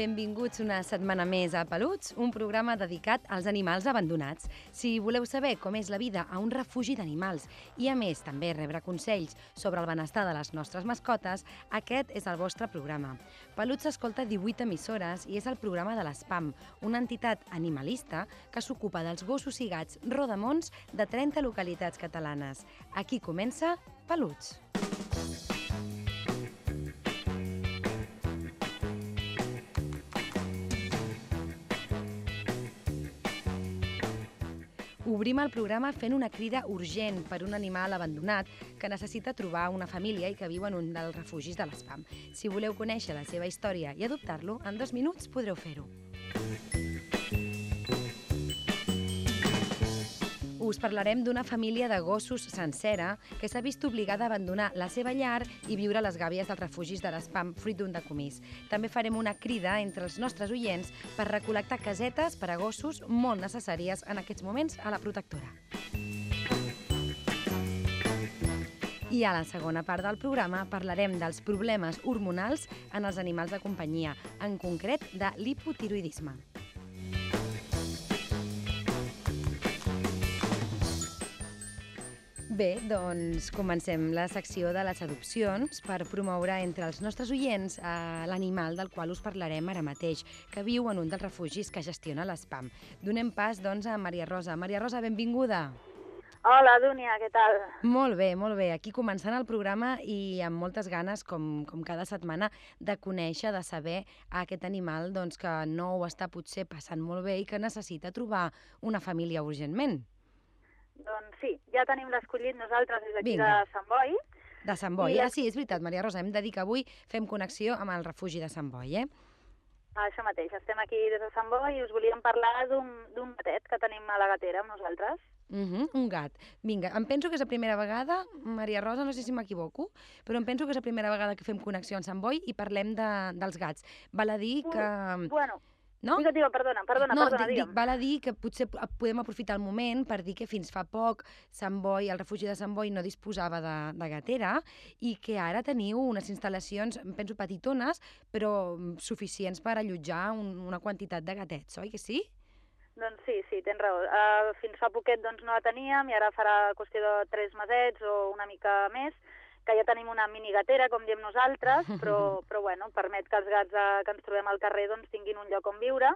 Benvinguts una setmana més a Peluts, un programa dedicat als animals abandonats. Si voleu saber com és la vida a un refugi d'animals i, a més, també rebre consells sobre el benestar de les nostres mascotes, aquest és el vostre programa. Peluts s'escolta 18 emissores i és el programa de l'ESPAM, una entitat animalista que s'ocupa dels gossos i gats rodamons de 30 localitats catalanes. Aquí comença Peluts. Obrim el programa fent una crida urgent per un animal abandonat que necessita trobar una família i que viu en un dels refugis de l'espam. Si voleu conèixer la seva història i adoptar-lo, en dos minuts podreu fer-ho. Us parlarem d'una família de gossos sencera que s'ha vist obligada a abandonar la seva llar i viure a les gàbies dels refugis de l'espam fruit d'un decomís. També farem una crida entre els nostres oients per recol·lectar casetes per a gossos molt necessàries en aquests moments a la protectora. I a la segona part del programa parlarem dels problemes hormonals en els animals de companyia, en concret de l'hipotiroidisme. Bé, doncs comencem la secció de les adopcions per promoure entre els nostres oients eh, l'animal del qual us parlarem ara mateix, que viu en un dels refugis que gestiona l'ESPAM. Donem pas, doncs, a Maria Rosa. Maria Rosa, benvinguda. Hola, Dúnia, què tal? Molt bé, molt bé. Aquí començant el programa i amb moltes ganes, com, com cada setmana, de conèixer, de saber a aquest animal doncs, que no ho està potser passant molt bé i que necessita trobar una família urgentment. Doncs sí, ja tenim l'escollit nosaltres des d'aquí de. Sant Boi. De Sant Boi. I Ah, sí, és veritat, Maria Rosa, hem de dir que avui fem connexió amb el refugi de Sant Boi, eh? Això mateix, estem aquí des de Sant Boi i us volíem parlar d'un d'un gatet que tenim a la gatera amb nosaltres. Uh -huh, un gat. Vinga, em penso que és la primera vegada, Maria Rosa, no sé si m'equivoco, però em penso que és la primera vegada que fem connexió amb Sant Boi i parlem de, dels gats. Val a dir que... Bueno, No? digue'm, digue'm, perdona, perdona, no, perdona, dic, dic, digue'm. val a dir que potser podem aprofitar el moment per dir que fins fa poc Sant Boi, el refugi de Sant Boi no disposava de, de gatera i que ara teniu unes instal·lacions, penso petitones, però suficients per allotjar un, una quantitat de gatets, oi que sí? Doncs sí, sí, tens raó. Uh, fins fa poquet doncs, no la teníem i ara farà qüestió de tres mesets o una mica més que ja tenim una minigatera, com diem nosaltres, però, però bueno, permet que els gats eh, que ens trobem al carrer doncs, tinguin un lloc on viure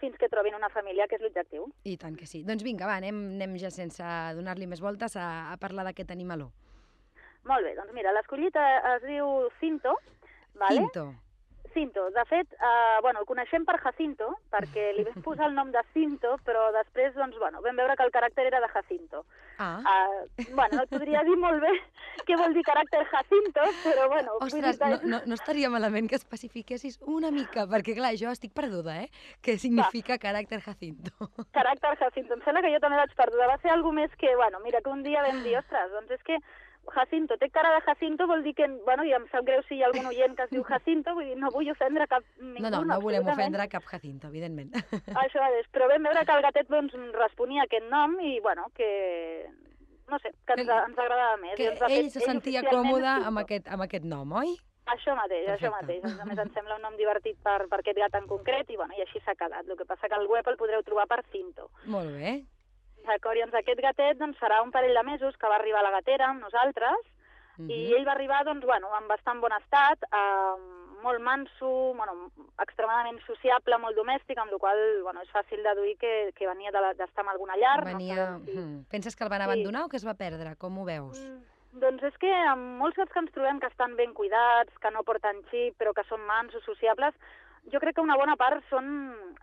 fins que trobin una família, que és l'objectiu. I tant que sí. Doncs vinga, va, anem, anem ja sense donar-li més voltes a, a parlar d'aquest animaló. Molt bé, doncs mira, l'escollit es diu Cinto, vale? Cinto. Cinto. De fet, eh, bueno, el coneixem per Jacinto, perquè li vam posar el nom de Cinto, però després, doncs, bueno, vam veure que el caràcter era de Jacinto. Ah, Uh, bueno, no et podria dir molt bé què vol dir caràcter Jacinto, però bueno... dir ostres, que no, no, no estaria malament que especifiquessis una mica, perquè clar, jo estic perduda, eh? Què significa caràcter Jacinto? Caràcter Jacinto. Em sembla que jo també vaig perduda. Va ser algo més que, bueno, mira, que un dia vam dir, ostres, doncs és que Jacinto té cara de Jacinto, vol dir que, bueno, i em sap greu si hi ha algun oient que es diu Jacinto, vull dir, no vull ofendre cap ningú. No, no, no volem ofendre cap Jacinto, evidentment. Això és, però vam veure que el gatet doncs, responia a aquest nom i, bueno, que, no sé, que ens, Que- ens agradava més. que ens ell fet- se sentia oficialment còmode amb aquest, amb aquest nom, oi? Això mateix, això Perfecte. mateix. A més, em sembla un nom divertit per, per aquest gat en concret i, bueno, i així s'ha quedat. El que passa que al web el podreu trobar per Cinto. Molt bé. D'acord, i doncs aquest gatet doncs, farà un parell de mesos que va arribar a la gatera amb nosaltres Mhm. i ell va arribar doncs, bueno, en bastant bon estat, eh, molt manso, bueno, extremadament sociable, molt domèstic, amb la qual bueno, és fàcil deduir que, que venia de la- d'estar en alguna llar. Venia... No sabem si... Mhm. Penses que el van Sí. abandonar o que es va perdre? Com ho veus? Mm, Doncs és que amb molts gats que ens trobem que estan ben cuidats, que no porten xip, però que són mansos, sociables, jo crec que una bona part són,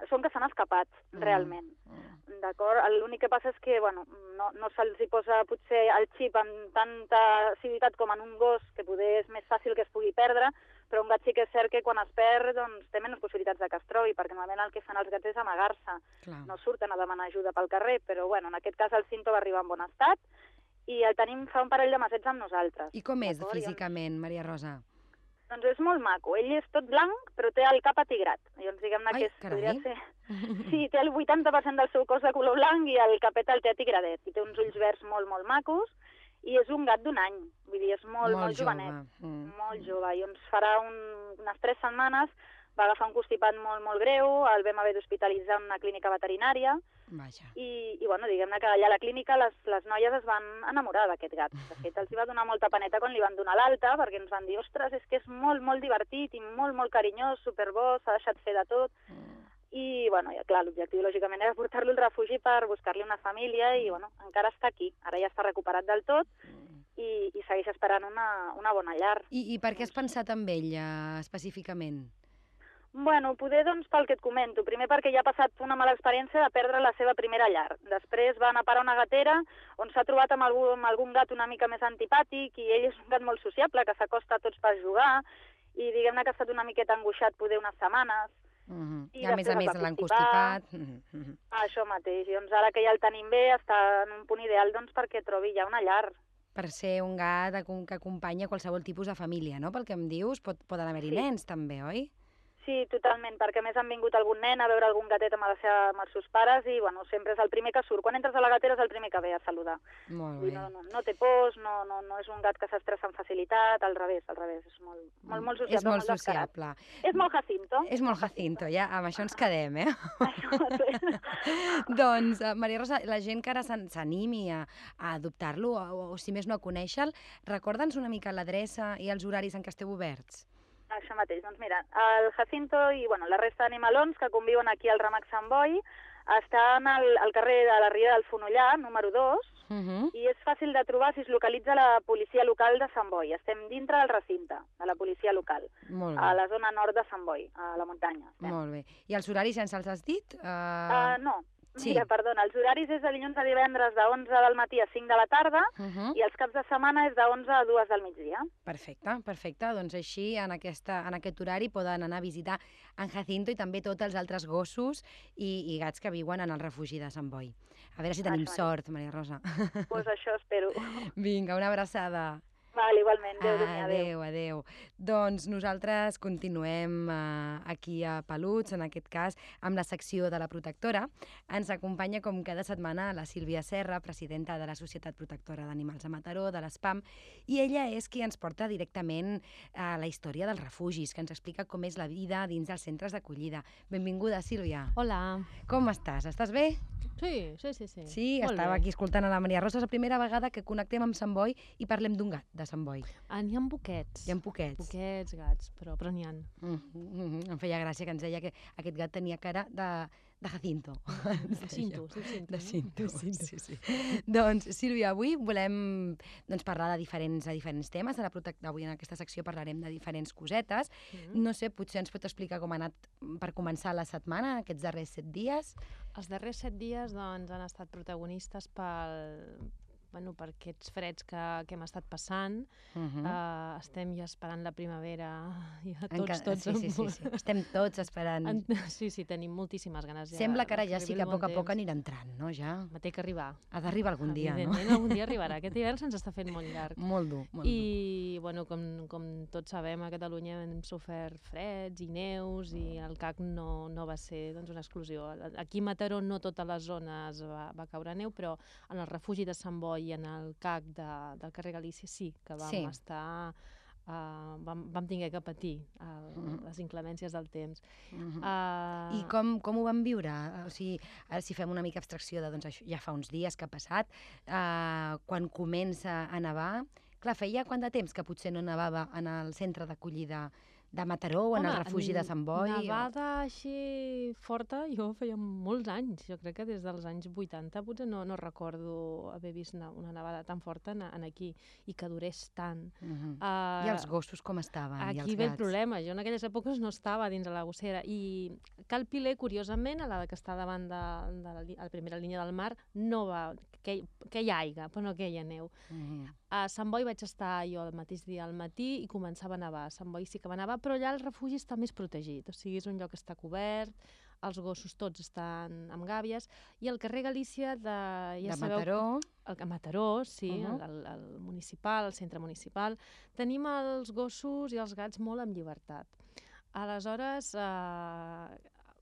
són que s'han escapat, Mm. realment. Mm. D'acord? L'únic que passa és que bueno, no, no se'ls hi posa potser el xip amb tanta assiduïtat com en un gos, que poder és més fàcil que es pugui perdre, però un gat sí que és cert que quan es perd doncs, té menys possibilitats de que es trobi, perquè normalment el que fan els gats és amagar-se, no surten a demanar ajuda pel carrer, però bueno, en aquest cas el Cinto va arribar en bon estat i el tenim fa un parell de mesets amb nosaltres. I com és físicament, Maria Rosa? Doncs, és molt maco. Ell és tot blanc, però té el cap atigrat. Llavors, diguem-ne que és, podria ser... Sí, té el 80% del seu cos de color blanc i el capet el té atigradet. I té uns ulls verds molt, molt macos i és un gat d'un any. Vull dir, és molt, molt, jove. jovenet. Mm. Molt jove. I ens farà un, unes tres setmanes va agafar un constipat molt, molt greu, el vam haver d'hospitalitzar en una clínica veterinària Vaja. i, i bueno, diguem-ne que allà a la clínica les, les noies es van enamorar d'aquest gat. De fet, els hi va donar molta paneta quan li van donar l'alta, perquè ens van dir, ostres, és que és molt, molt divertit i molt, molt carinyós, superbo, s'ha deixat fer de tot. Mm. I, bueno, ja, clar, l'objectiu, lògicament, era portar-lo al refugi per buscar-li una família i, bueno, encara està aquí. Ara ja està recuperat del tot i, i segueix esperant una, una bona llar. I, I per què has pensat en ell, eh, específicament? Bueno, poder doncs pel que et comento. Primer perquè ja ha passat una mala experiència de perdre la seva primera llar. Després va anar a parar una gatera on s'ha trobat amb algun, amb algun gat una mica més antipàtic i ell és un gat molt sociable que s'acosta a tots per jugar i diguem-ne que ha estat una miqueta angoixat poder unes setmanes. Uh -huh. I I a més a més l'han constipat. Mm -hmm. Això mateix. I doncs ara que ja el tenim bé està en un punt ideal doncs perquè trobi ja una llar. Per ser un gat que acompanya qualsevol tipus de família, no? Pel que em dius, pot, poden haver-hi Sí. nens també, oi? Sí, totalment, perquè més han vingut algun nen a veure algun gatet amb, la seva, amb els seus pares i bueno, sempre és el primer que surt. Quan entres a la gatera és el primer que ve a saludar. Molt bé. dir, no, no, no té pors, no, no, no és un gat que s'estressa amb facilitat, al revés, al revés, és molt, molt, molt sociable. És molt descarat. sociable. És molt Jacinto. És molt Jacinto, ja amb això ens quedem, eh? Doncs, eh, Maria Rosa, la gent que ara s'an- s'animi a, a adoptar-lo, o, o si més no a conèixer-lo, recorda'ns una mica l'adreça i els horaris en què esteu oberts. Això mateix, doncs mira, el Jacinto i bueno, la resta d'animalons que conviuen aquí al Ramac Sant Boi estan al, al carrer de la Ria del Fonollar, número 2, Uh -huh. i és fàcil de trobar si es localitza la policia local de Sant Boi. Estem dintre del recinte de la policia local, a la zona nord de Sant Boi, a la muntanya. estem. Molt bé. I els horaris ja ens els has dit? Uh... Uh, no, sí. mira, perdona, els horaris és de dilluns a divendres de 11 del matí a 5 de la tarda Uh -huh. i els caps de setmana és de 11 a 2 del migdia. Perfecte, perfecte. Doncs així, en, aquesta, en aquest horari, poden anar a visitar en Jacinto i també tots els altres gossos i, i gats que viuen en el refugi de Sant Boi. A veure si tenim Això mateix. sort, Maria Rosa. Doncs pues això espero. Vinga, una abraçada. Val, igualment, adéu, adéu. Adéu, adéu. Doncs nosaltres continuem eh, aquí a Peluts, en aquest cas, amb la secció de la protectora. Ens acompanya, com cada setmana, la Sílvia Serra, presidenta de la Societat Protectora d'Animals a Mataró, de l'ESPAM, i ella és qui ens porta directament a la història dels refugis, que ens explica com és la vida dins dels centres d'acollida. Benvinguda, Sílvia. Hola. Com estàs? Estàs bé? Sí, sí, sí. Sí, Sí, Molt estava bé. aquí escoltant a la Maria Rosa. És la primera vegada que connectem amb Sant Boi i parlem d'un gat de Sant Boi. Ah, n'hi ha poquets. Hi ha poquets. Poquets gats, però, però n'hi ha. Mm -hmm. Em feia gràcia que ens deia que aquest gat tenia cara de, de Jacinto. De cinto, sí, cinto. De? Cinto, De cinto. sí, sí. doncs, Sílvia, avui volem doncs, parlar de diferents, de diferents temes. A la protec- Avui en aquesta secció parlarem de diferents cosetes. Mm. No sé, potser ens pot explicar com ha anat per començar la setmana, aquests darrers set dies. Els darrers set dies doncs, han estat protagonistes pel, bueno, per aquests freds que, que hem estat passant. Uh -huh. Uh, estem ja esperant la primavera, ja Enca- tots, tots. sí, sí, sí, sí. Estem tots esperant. En, sí, sí, tenim moltíssimes ganes. Ja Sembla que ara ja sí que a poc a poc anirà entrant, no? Ja. Me té que arribar. Ha d'arribar algun dia, no? Algun dia arribarà. Aquest hivern se'ns està fent molt llarg. Molt dur, molt dur. I, bueno, com, com tots sabem, a Catalunya hem sofert freds i neus i el CAC no, no va ser doncs, una exclusió. Aquí a Mataró no totes les zones va, va caure neu, però en el refugi de Sant Boi i en el CAC de, del carrer Galícia sí que vam Sí. estar... Uh, vam, vam tinguer que patir el, Mhm. les inclemències del temps. Mhm. Uh, I com, com ho van viure? O sigui, ara si fem una mica abstracció de doncs, això, ja fa uns dies que ha passat, uh, quan comença a nevar, clar, feia quant de temps que potser no nevava en el centre d'acollida de Mataró o en el refugi de Sant Boi? o- Nevada així forta, jo feia molts anys. Jo crec que des dels anys 80 potser no, no recordo haver vist una, una nevada tan forta en, en aquí i que durés tant. Mhm. Uh, I els gossos com estaven? I els Aquí ve el problema. Jo en aquelles èpoques no estava dins de la gossera i Cal Piler, curiosament, a la que està davant de, de la, la primera línia del mar, no va... Que, que hi ha aigua, però no que hi ha neu. Mhm. A Sant Boi vaig estar jo el mateix dia al matí i començava a nevar. A Sant Boi sí que va nevar, però allà el refugi està més protegit. O sigui, és un lloc que està cobert, els gossos tots estan amb gàbies, i al carrer Galícia de... Ja de sabeu, Mataró. El, a Mataró, sí, uh. -huh. el, el, el municipal, el centre municipal, tenim els gossos i els gats molt en llibertat. Aleshores, eh,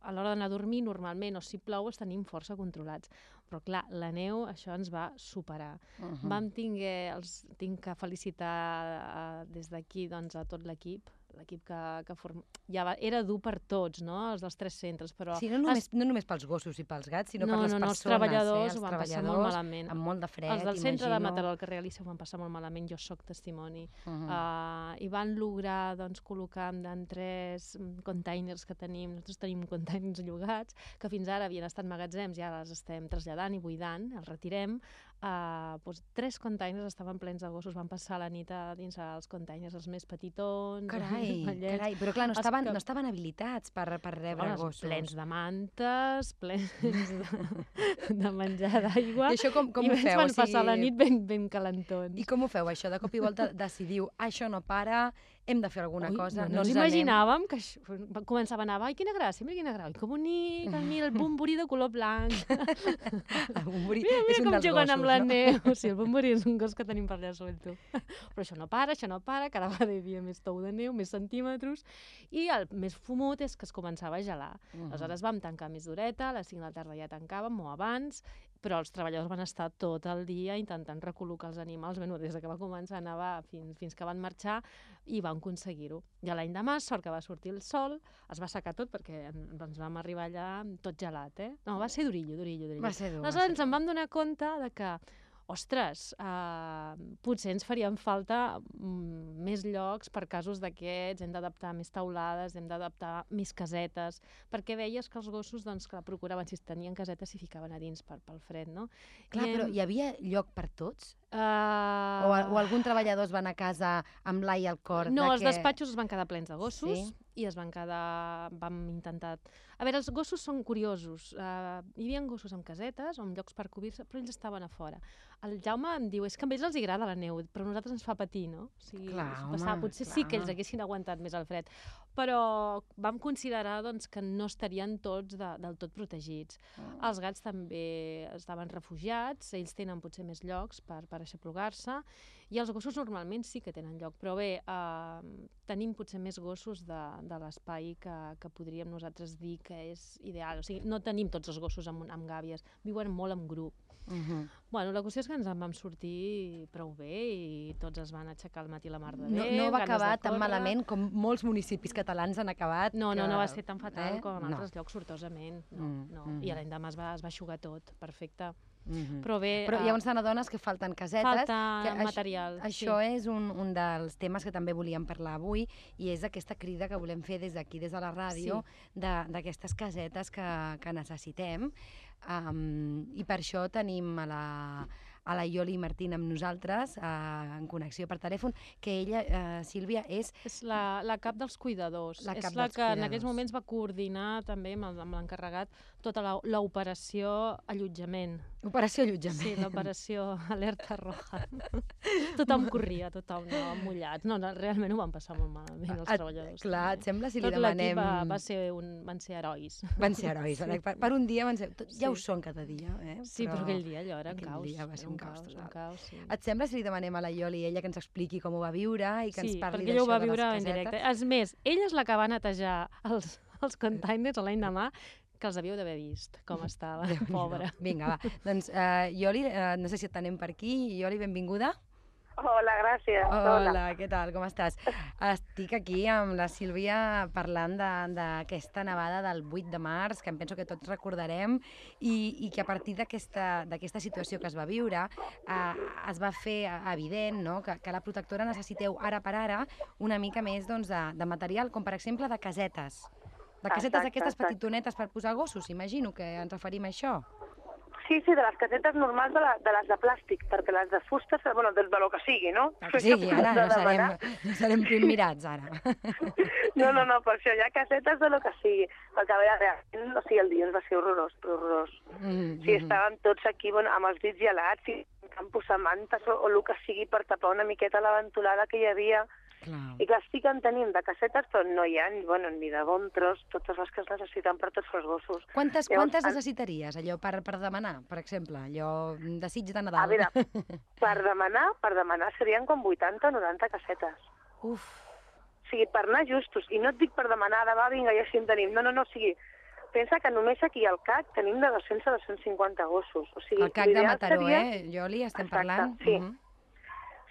a l'hora d'anar a dormir, normalment, o si plou, els tenim força controlats. Però, clar, la neu, això ens va superar. Uh -huh. Vam tinguer, els tinc que felicitar eh, des d'aquí doncs, a tot l'equip, l'equip que, que form... ja va, era dur per tots, no?, els dels tres centres, però... Sí, no només, no només pels gossos i pels gats, sinó no, per les no, no, persones. els treballadors eh? Els ho van passar molt malament. Amb molt de fred, Els del centre de imagino. Mataró, al carrer Galícia, ho van passar molt malament, jo sóc testimoni. Uh -huh. Uh, I van lograr doncs, col·locar en, en tres mm, containers que tenim, nosaltres tenim containers llogats, que fins ara havien estat magatzems i ara els estem traslladant i buidant, els retirem. Uh, doncs, tres containers estaven plens de gossos, van passar la nit a dins els containers, els més petitons, Carai, vellets, carai, però clar, no els estaven, que- no estaven habilitats per, per rebre Bueno, gossos. plens de mantes, plens de, de menjar d'aigua. I això com, com I ho feu? van O sigui, passar la nit ben, ben calentons. I com ho feu, això? De cop i volta decidiu, això no para, hem de fer alguna Ui, cosa, no, no ens ens anem. imaginàvem que això, va- començava a anar, ai, quina gràcia, mira quina gràcia, que bonic, mira el bomborí de color blanc, El bomborí mira, és mira un com dels juguen gossos, amb la no? neu. Sí, el bomborí és un gos que tenim per allà suelto. Però això no para, això no para, cada vegada hi havia més tou de neu, més centímetres, i el més fumut és que es començava a gelar. Mhm. Aleshores vam tancar més d'horeta, a les 5 de la tarda ja tancàvem, o abans, però els treballadors van estar tot el dia intentant recol·locar els animals, bueno, des de que va començar anava fins, fins que van marxar i van aconseguir-ho. I a l'any demà, sort que va sortir el sol, es va secar tot perquè en- ens vam arribar allà tot gelat, eh? No, va ser durillo, durillo, durillo. Va ser dur. Aleshores ens en vam donar compte de que ostres, uh, potser ens farien falta mm, més llocs per casos d'aquests, hem d'adaptar més taulades, hem d'adaptar més casetes, perquè veies que els gossos, doncs, clar, procuraven, si tenien casetes, s'hi ficaven a dins per, pel fred, no? Clar, I però hem- hi havia lloc per tots? Uh... O, o algun treballador es va anar a casa amb l'ai al cor? No, de els que... despatxos es van quedar plens de gossos Sí? i es van quedar... Vam intentar... A veure, els gossos són curiosos. Uh, hi havia gossos amb casetes o amb llocs per cobrir-se, però ells estaven a fora. El Jaume em diu, és que a ells els agrada la neu, però a nosaltres ens fa patir, no? O sigui, Clar, home, passava. Potser sí que ells clar. haguessin aguantat més el fred, però vam considerar doncs, que no estarien tots de, del tot protegits. Mm. Els gats també estaven refugiats, ells tenen potser més llocs per, per aixoplugar-se, i els gossos normalment sí que tenen lloc, però bé, eh, tenim potser més gossos de, de l'espai que, que podríem nosaltres dir que és ideal. O sigui, no tenim tots els gossos amb, amb gàbies, viuen molt en grup. Uh -huh. Bueno, la qüestió és que ens en vam sortir prou bé i tots es van aixecar al matí la mar de bé, No, no va acabar tan malament com molts municipis catalans han acabat. No, no, que- no va ser tan fatal eh? com en No. altres llocs, sortosament. No, Mm, no. mhm. I l'endemà es va, es va aixugar tot, perfecte. Mhm. Però bé, Però eh, llavors te n'adones que falten casetes. falta que això- material. Això és un, un dels temes que també volíem parlar avui i és aquesta crida que volem fer des d'aquí, des de la ràdio, de- d'aquestes casetes que, que necessitem. Um, I per això tenim a la, a la Ioli Martín amb nosaltres, uh, en connexió per telèfon, que ella, uh, Sílvia, és... És la, la cap dels cuidadors. La cap és la que en cuidadors. aquells moments va coordinar també amb l'encarregat tota la- l'operació allotjament. Operació Allotjament. Sí, l'operació alerta roja. tothom corria, tothom no, mullat. No, no, realment ho van passar molt malament els Et- treballadors. Clar, et sembla si li Tot l'equip demanem... va, va ser un, van ser herois. Van ser herois. Per, per un dia van ser... Tot, ja Sí. ho són cada dia, eh? Sí, però, aquell dia allò era un aquell caos. dia va ser era un caos un total. caos, sí. Et sembla si li demanem a la Ioli ella que ens expliqui com ho va viure i que sí, ens parli perquè ella ho va d'això de les viure en casetes? directe. És més, ella és la que va netejar els, els containers l'any demà, que els havíeu d'haver vist, com estava, Déu-n'hi-do. pobra. Vinga, va. Doncs, uh, Ioli, uh, no sé si et tenem per aquí. Ioli, benvinguda. Hola, gràcies. Hola, què tal? Com estàs? Estic aquí amb la Sílvia parlant de- d'aquesta nevada del 8 de març, que em penso que tots recordarem, i, i que a partir d'aquesta d'aquesta situació que es va viure eh, es va fer evident no? que, que la protectora necessiteu ara per ara una mica més doncs, de, de material, com per exemple de casetes. De casetes Exacte, aquestes exacte. petitonetes per posar gossos, imagino que ens referim a això. Sí, sí, de les casetes normals de, la, de les de plàstic, perquè les de fusta, bueno, de, de lo que sigui, no? El que sigui, ara no serem, no serem primmirats, ara. No, no, no, per això hi ha casetes de lo que sigui. Perquè, a veure, realment, o sigui, el dilluns va ser horrorós, però horrorós. Mm, Sí, estàvem tots aquí bueno, amb els dits gelats i vam posar mantes o, o el que sigui per tapar una miqueta la ventolada que hi havia. Clar. I clar, sí que en tenim de casetes, però no hi ha ni, bueno, ni de bon tros totes les que es necessiten per tots els gossos. Quantes, Llavors, quantes necessitaries, allò, per, per demanar, per exemple? Allò, mm, desig de Nadal. A veure, per demanar, per demanar serien com 80 o 90 casetes. Uf, O sigui, per anar justos. I no et dic per demanar de va, vinga, ja així en tenim. No, no, no, o sigui, pensa que només aquí al CAC tenim de 200 a 250 gossos. O sigui, el CAC de Mataró, seria... eh, Joli, estem Exacte, parlant? sí. Mhm. O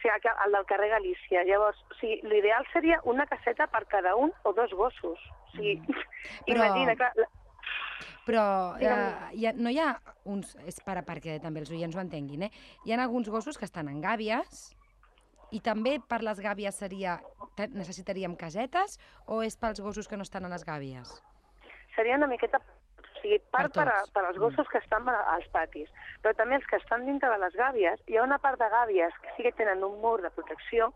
sigui, el- el del carrer Galícia. Llavors, o sigui, l'ideal seria una caseta per cada un o dos gossos. O sigui, Mm. Però- imagina que... la- Però eh, hi ha, no hi ha uns... És per, perquè també els oients ho entenguin, eh? Hi ha alguns gossos que estan en gàbies i també per les gàbies seria... necessitaríem casetes o és pels gossos que no estan a les gàbies? seria una miqueta sigui, part Per per, a, per als gossos que estan als patis, però també els que estan dintre de les gàbies, hi ha una part de gàbies que sí que tenen un mur de protecció,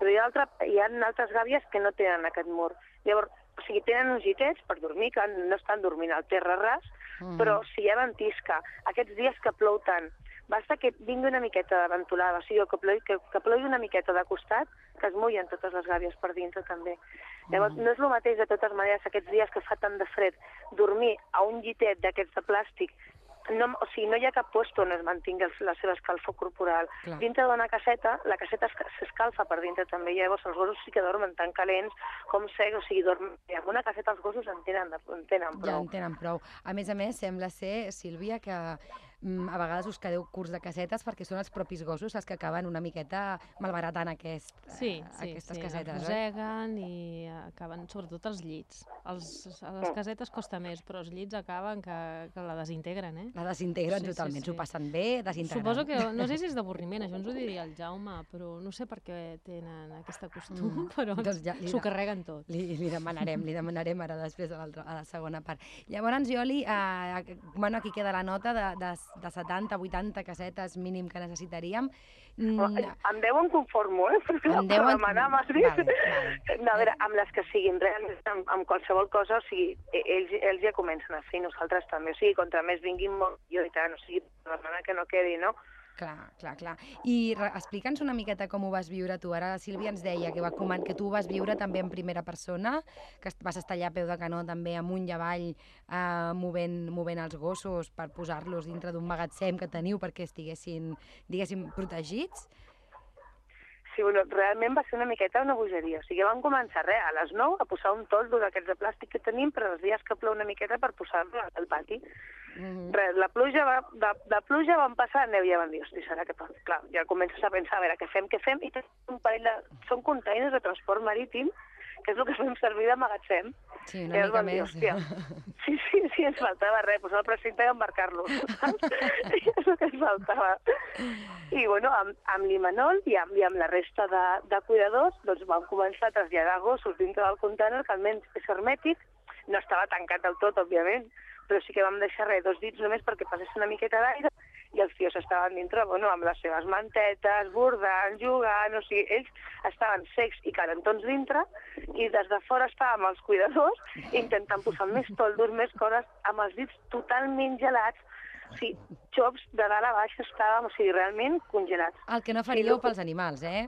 però hi ha, altra, hi ha altres gàbies que no tenen aquest mur. Llavors, o sigui, tenen uns llitets per dormir, que no estan dormint al terra ras, Mhm. però si hi ha ventisca, aquests dies que plou tant, basta que vingui una miqueta de ventolada, o sigui, que plogui, que, que plogui una miqueta de costat, que es mullen totes les gàbies per dintre també. Llavors, no és el mateix, de totes maneres, aquests dies que fa tant de fred, dormir a un llitet d'aquests de plàstic, no, o sigui, no hi ha cap lloc on es mantingui el- la seva escalfor corporal. Clar. Dintre d'una caseta, la caseta es- s'escalfa per dintre també, i llavors els gossos sí que dormen tan calents com secs, o sigui, dormen... en una caseta els gossos en tenen, en tenen Ja prou. en tenen prou. A més a més, sembla ser, Sílvia, que mm, a vegades us quedeu curts de casetes perquè són els propis gossos els que acaben una miqueta malbaratant aquest, Sí, eh, sí, aquestes sí, casetes, els oi? roseguen i acaben, sobretot els llits. Els, a les Mm. casetes costa més, però els llits acaben que, que la desintegren, eh? La desintegren Sí, sí, totalment, sí. s'ho passen bé, desintegren. Suposo que, no sé si és d'avorriment, això ens ho diria el Jaume, però no sé per què tenen aquest costum, Mm, però doncs ja s'ho carreguen tot. Li, li demanarem, li demanarem ara després a, a la segona part. Llavors, Joli, eh, bueno, aquí queda la nota de, de, de 70, 80 casetes mínim que necessitaríem. Mm, Amb 10 em conformo, eh? Perquè Amb per 10 en- demanar m'has dit. Vale, vale. No, a veure, amb les que siguin, realment, amb, amb qualsevol cosa, o sigui, e- ells, ells ja comencen a fer nosaltres també. O sigui, contra més vinguin, millor i tant. O sigui, demanar que no quedi, no? Clar, clar, clar. I explica'ns una miqueta com ho vas viure tu. Ara la Sílvia ens deia que, va coman que tu ho vas viure també en primera persona, que vas estar allà a peu de canó també amunt i avall eh, movent, movent els gossos per posar-los dintre d'un magatzem que teniu perquè estiguessin, diguéssim, protegits. Sí, bueno, realment va ser una miqueta una bogeria. O sigui, vam començar, res, a les 9 a posar un toldo d'aquests de plàstic que tenim per als dies que plou una miqueta per posar-lo al pati. Mm Res, la pluja va, de, de pluja van passar a neu i ja van dir, hosti, serà que... pot-" Clar, ja comences a pensar, a veure, què fem, què fem? I un parell de... Són containers de transport marítim, que és el que fem servir de magatzem. Sí, una mica dir, més. hòstia, sí, sí, sí, ens faltava res, posar el precinte i? I és el que ens faltava. I, bueno, amb, amb l'Imanol i amb, i amb la resta de, de cuidadors, doncs vam començar a traslladar gossos dintre del container, que almenys és hermètic, no estava tancat del tot, òbviament, però sí que vam deixar res, dos dits només perquè passés una miqueta d'aire i els tios estaven dintre, bueno, amb les seves mantetes, bordant, jugant, o sigui, ells estaven secs i calentons dintre i des de fora estàvem els cuidadors intentant posar més toldos, més coses, amb els dits totalment gelats, o sigui, xops de dalt a baix estàvem, o sigui, realment congelats. El que no faríeu pels animals, eh?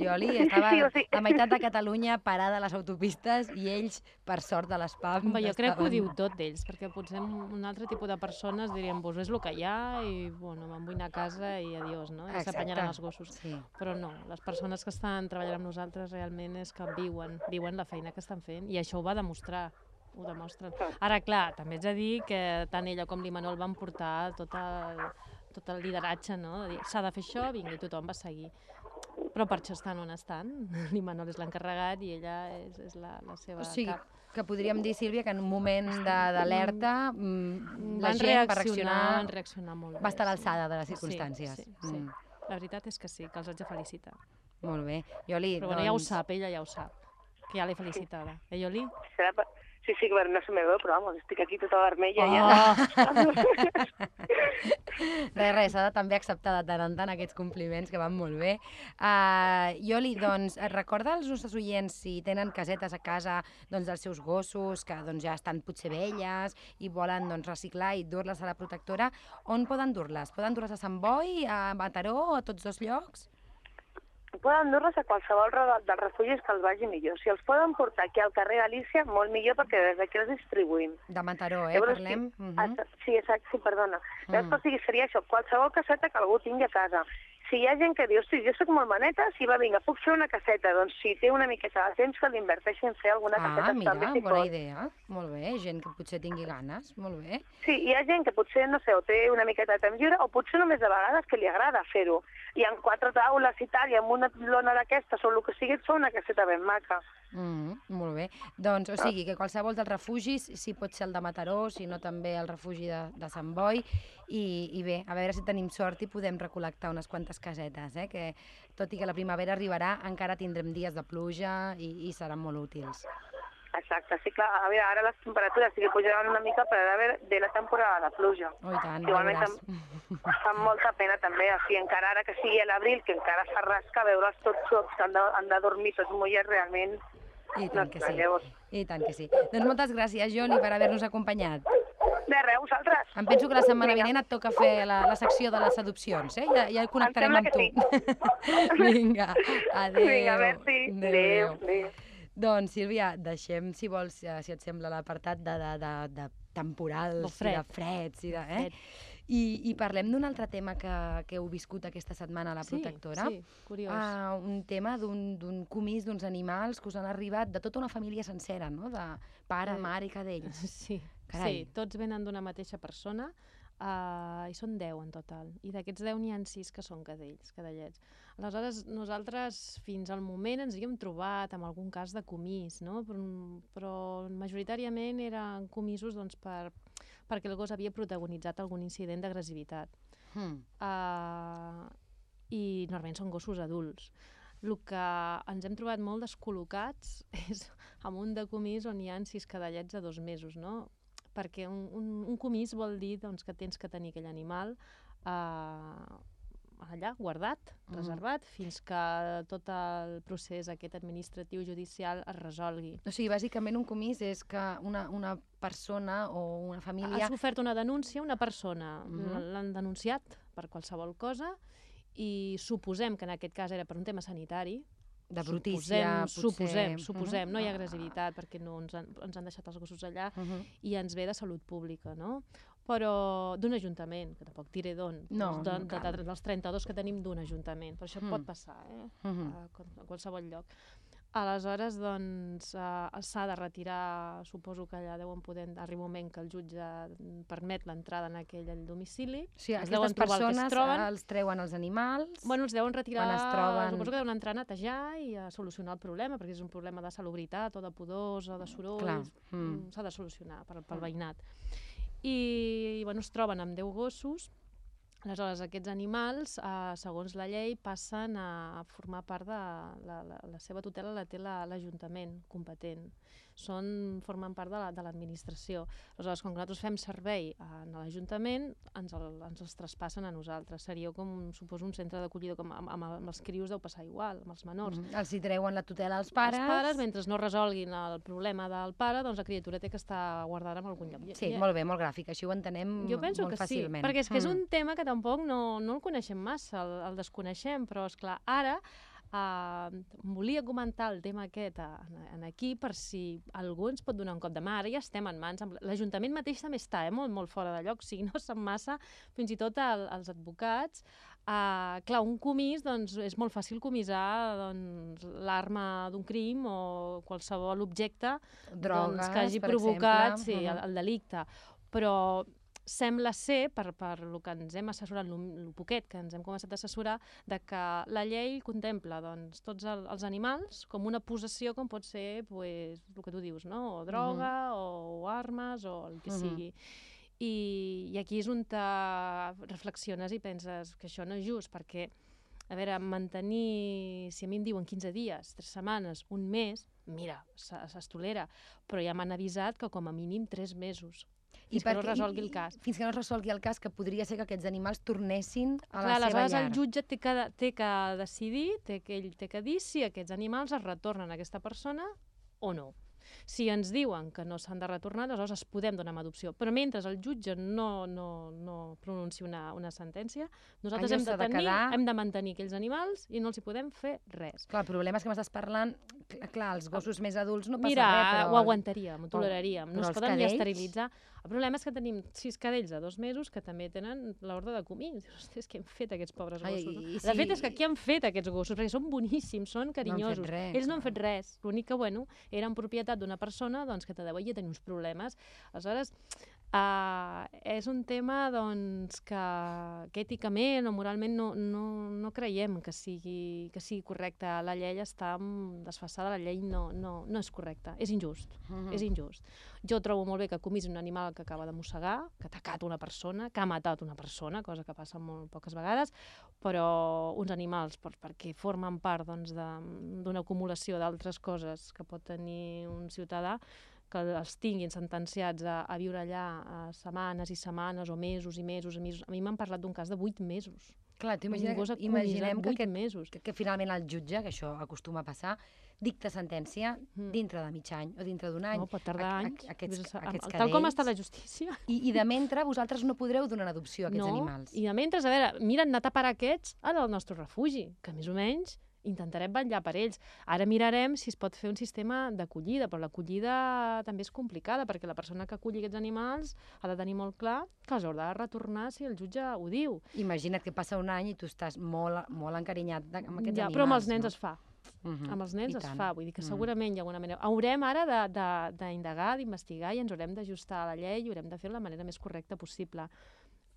Joli Sí, estava sí, o sigui- la meitat de Catalunya parada a les autopistes i ells, per sort de l'espam, Home, jo crec que ho estaven- diu tot d'ells, perquè potser un altre tipus de persones dirien, pues és el que hi ha i bueno, me'n vull anar a casa i adiós, no? I s'apanyaran els gossos. Sí. Però no, les persones que estan treballant amb nosaltres realment és que viuen, viuen la feina que estan fent i això ho va demostrar ho demostren. Ara, clar, també ets a dir que tant ella com l'Imanol van portar tot el, tot el lideratge, no? De dir, s'ha de fer això, vinga, i tothom va seguir. Però per això estan on estan. L'Imanol és l'encarregat i ella és, és la, la seva O sigui, cap. que podríem dir, Sílvia, que en moments de- d'alerta mm, la van gent va reaccionar, reaccionar, van reaccionar molt bé. va estar a sí. l'alçada de les Sí, circumstàncies. Sí, sí. Mm, La veritat és que sí, que els haig de felicitar. molt bé. Joli, Però bueno, ja ho doncs, sap, ella ja ho sap, que ja l'he felicitada. Eh, Ioli? Serà per... Sí, sí, que no se me veu, però vamos, estic aquí tota vermella Oh! ja. Res, res, s'ha de també acceptar de tant en tant aquests compliments que van molt bé. Uh, Ioli, doncs, recorda als nostres oients si tenen casetes a casa doncs, dels seus gossos, que doncs, ja estan potser velles i volen doncs, reciclar i dur-les a la protectora, on poden dur-les? Poden dur-les a Sant Boi, a Mataró, a tots dos llocs? Poden dur-les a qualsevol dels refugis que els vagi millor. Si els poden portar aquí al carrer Galícia, molt millor perquè des d'aquí els distribuïm. De Mataró, eh? Llavors, Parlem. sí, Mhm. Exacte, sí, exacte, sí, perdona. Llavors, Mm. mm. o sigui, seria això, qualsevol caseta que algú tingui a casa. Si hi ha gent que diu, hosti, jo soc molt maneta, si va, vinga, puc fer una caseta, doncs si té una miqueta de temps que l'inverteixi en fer alguna caseta Ah, mira, també si bona pot. idea. Molt bé, gent que potser tingui ganes. Molt bé. Sí, hi ha gent que potser, no sé, o té una miqueta de temps lliure, o potser només de vegades que li agrada fer-ho. I amb quatre taules i tal, i amb una lona d'aquestes, o el que sigui, et fa una caseta ben maca. Mm, molt bé. Doncs, o sigui, que qualsevol dels refugis, si pot ser el de Mataró, si no també el refugi de, de Sant Boi, i, i bé, a veure si tenim sort i podem recol·lectar unes quantes casetes, eh? que tot i que la primavera arribarà, encara tindrem dies de pluja i, i seran molt útils. Exacte, sí, clar, a veure, ara les temperatures sí que pujaran una mica, però ara ve, ve la temporada de pluja. Oh, i tant, ja Igualment em fa molta pena també, sigui, encara ara que sigui a l'abril, que encara fa rasca, veure'ls tots que han de, han de dormir tots mullets realment. I tant que sí. Llavors, I tant que sí. Doncs moltes gràcies, Joli, per haver-nos acompanyat. de res, vosaltres. Em penso que la setmana Vinga. vinent et toca fer la, la secció de les adopcions, eh? Ja, ja connectarem amb tu. que Vinga, adéu. Vinga, merci. Adéu. Adéu. Doncs, Sílvia, deixem, si vols, eh, si et sembla, l'apartat de, de, de, de temporals fred. i de freds. I, de, eh? Fred. I, I parlem d'un altre tema que, que heu viscut aquesta setmana a la protectora. Sí, sí, curiós. Ah, un tema d'un comís d'uns animals que us han arribat de tota una família sencera, no? De pare, Sí. mare i cadells. Sí, Carai. sí, tots venen d'una mateixa persona uh, i són 10 en total. I d'aquests 10 n'hi ha 6 que són cadells, cadellets. Aleshores, nosaltres fins al moment ens havíem trobat amb algun cas de comís, no? però, però majoritàriament eren comisos doncs, per, perquè el gos havia protagonitzat algun incident d'agressivitat. Hmm. Uh, I normalment són gossos adults. El que ens hem trobat molt descol·locats és amb un decomís on hi ha sis cadellets de dos mesos, no? Perquè un, un, un comís vol dir doncs, que tens que tenir aquell animal uh, allà, guardat, Mhm. reservat, fins que tot el procés aquest administratiu judicial es resolgui. O sigui, bàsicament un comís és que una, una persona o una família... Ha sofert una denúncia, una persona, Mhm. l'han denunciat per qualsevol cosa i suposem que en aquest cas era per un tema sanitari. De brutícia, suposem, suposem, potser... suposem, no hi ha agressivitat perquè no ens han, ens han deixat els gossos allà Uh -huh. i ens ve de salut pública, no? Però d'un ajuntament, que tampoc diré d'on, No, doncs de, de, de, dels 32 que tenim d'un ajuntament, però això Mm. pot passar, eh? Uh -huh. a, a qualsevol lloc. Aleshores, doncs, eh, s'ha de retirar, suposo que allà deuen poder, arriba un moment que el jutge permet l'entrada en aquell domicili. Sigui, es aquestes trobar el es persones troben. els treuen els animals... Bueno, els deuen retirar, Quan es troben- suposo que deuen entrar a netejar i a solucionar el problema, perquè és un problema de salubritat o de pudors o de sorolls. Clar, mm. Mm, S'ha de solucionar pel, pel veïnat. I, bueno, es troben amb 10 gossos, Aleshores, aquests animals, eh, segons la llei, passen a formar part de la, la, la seva tutela, la té la- l'Ajuntament competent. Són, formen part de la- de l'administració. Aleshores, quan nosaltres fem servei en l'Ajuntament, ens, el, ens els traspassen a nosaltres. Seria com, suposo, un centre d'acollida, com amb, amb, amb els crios deu passar igual, amb els menors. Mhm. Els hi treuen la tutela als pares... Els pares, mentre no resolguin el problema del pare, doncs la criatura té que estar guardada en algun lloc. Sí, I- molt bé, molt gràfic. Així ho entenem jo penso molt que fàcilment. sí, perquè és que és Mm. un tema que tampoc no, no el coneixem massa, el, el desconeixem, però és clar, ara Uh, volia comentar el tema aquest en, en aquí per si algú ens pot donar un cop de mà. Ara ja estem en mans. amb- L'Ajuntament mateix també està eh, molt, molt fora de lloc, sigui, no se'n massa, fins i tot el, els advocats. Uh, clar, un comís, doncs, és molt fàcil comissar doncs, l'arma d'un crim o qualsevol objecte Drogues, doncs, que hagi provocat exemple. sí, el, el delicte. Però sembla ser, per, per el que ens hem assessorat, el poquet que ens hem començat a assessorar, de que la llei contempla doncs, tots el, els animals com una possessió com pot ser pues, el que tu dius, no? o droga, o, o armes, o el que Mhm. sigui. I, I aquí és on te reflexiones i penses que això no és just, perquè a veure, mantenir, si a mi em diuen 15 dies, 3 setmanes, un mes, mira, s- es tolera, però ja m'han avisat que com a mínim 3 mesos. Fins que no es perquè- resolgui el cas. Fins que no es resolgui el cas, que podria ser que aquests animals tornessin a Clar, la seva aleshores llar. el jutge té que, té que decidir, té que, ell té que dir si aquests animals es retornen a aquesta persona o no. Si ens diuen que no s'han de retornar, aleshores es podem donar amb adopció. Però mentre el jutge no, no, no pronuncia una, una sentència, nosaltres Allò hem de, s'ha de tenir, quedar- hem de mantenir aquells animals i no els hi podem fer res. Clar, el problema és que m'estàs parlant... Clar, els gossos més adults no passa Mira, res, però... ho aguantaríem, ho toleraríem. No es poden ni cadells? esterilitzar. El problema és que tenim sis cadells de dos mesos que també tenen l'ordre de comí. Ostres, què han fet aquests pobres Ai, gossos? no? i De fet, és que què han fet aquests gossos? Perquè són boníssims, són carinyosos. res, Ells no han fet res. L'únic que, bueno, eren propietat d'una persona doncs, que te deia tenir uns problemes. Aleshores, Uh, és un tema doncs, que, que èticament o moralment no, no, no creiem que sigui, que sigui correcte. La llei està desfassada, la llei no, no, no és correcta, és injust, Mhm. és injust. Jo trobo molt bé que comis un animal que acaba de mossegar, que ha atacat una persona, que ha matat una persona, cosa que passa molt poques vegades, però uns animals, per, perquè formen part doncs, de- d'una acumulació d'altres coses que pot tenir un ciutadà, que els tinguin sentenciats a, a viure allà a setmanes i setmanes o mesos i mesos i mesos. A mi m'han parlat d'un cas de 8 mesos. Clar, imagina, gos imaginem que, vuit aquest, mesos. que, que finalment el jutge, que això acostuma a passar, dicta sentència Mm. dintre de mig any o dintre d'un any. No, pot tardar Aqu- anys. aqu- aquests- a aquests tal com està la justícia. I, I de mentre vosaltres no podreu donar adopció a aquests no, animals. i de mentre, a veure, mira, han anat a parar aquests al nostre refugi, que més o menys intentarem vetllar per ells. Ara mirarem si es pot fer un sistema d'acollida, però l'acollida també és complicada, perquè la persona que aculli aquests animals ha de tenir molt clar que els haurà de retornar si el jutge ho diu. Imagina't que passa un any i tu estàs molt, molt encarinyat amb aquests ja, animals. però amb els nens no? es fa. Mhm, Amb els nens es fa, vull dir que Mm. segurament hi ha alguna manera. Haurem ara d'indagar, d'investigar i ens haurem d'ajustar a la llei i haurem de fer-ho de la manera més correcta possible.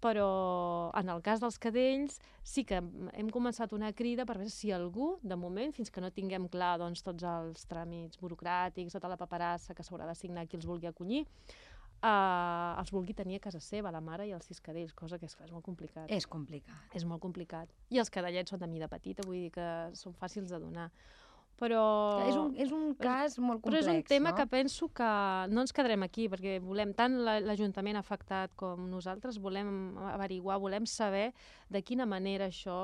Però en el cas dels cadells sí que hem començat una crida per veure si algú, de moment, fins que no tinguem clar doncs, tots els tràmits burocràtics, tota la paperassa que s'haurà de signar qui els vulgui acollir, eh, els vulgui tenir a casa seva, la mare i els sis cadells, cosa que és, clar, és molt complicat. És complicat. És molt complicat. I els cadellets són de mida petita, vull dir que són fàcils de donar. Però... És un, és un cas molt Però complex, és un tema no? que penso que no ens quedarem aquí, perquè volem, tant la- l'Ajuntament afectat com nosaltres, volem averiguar, volem saber de quina manera això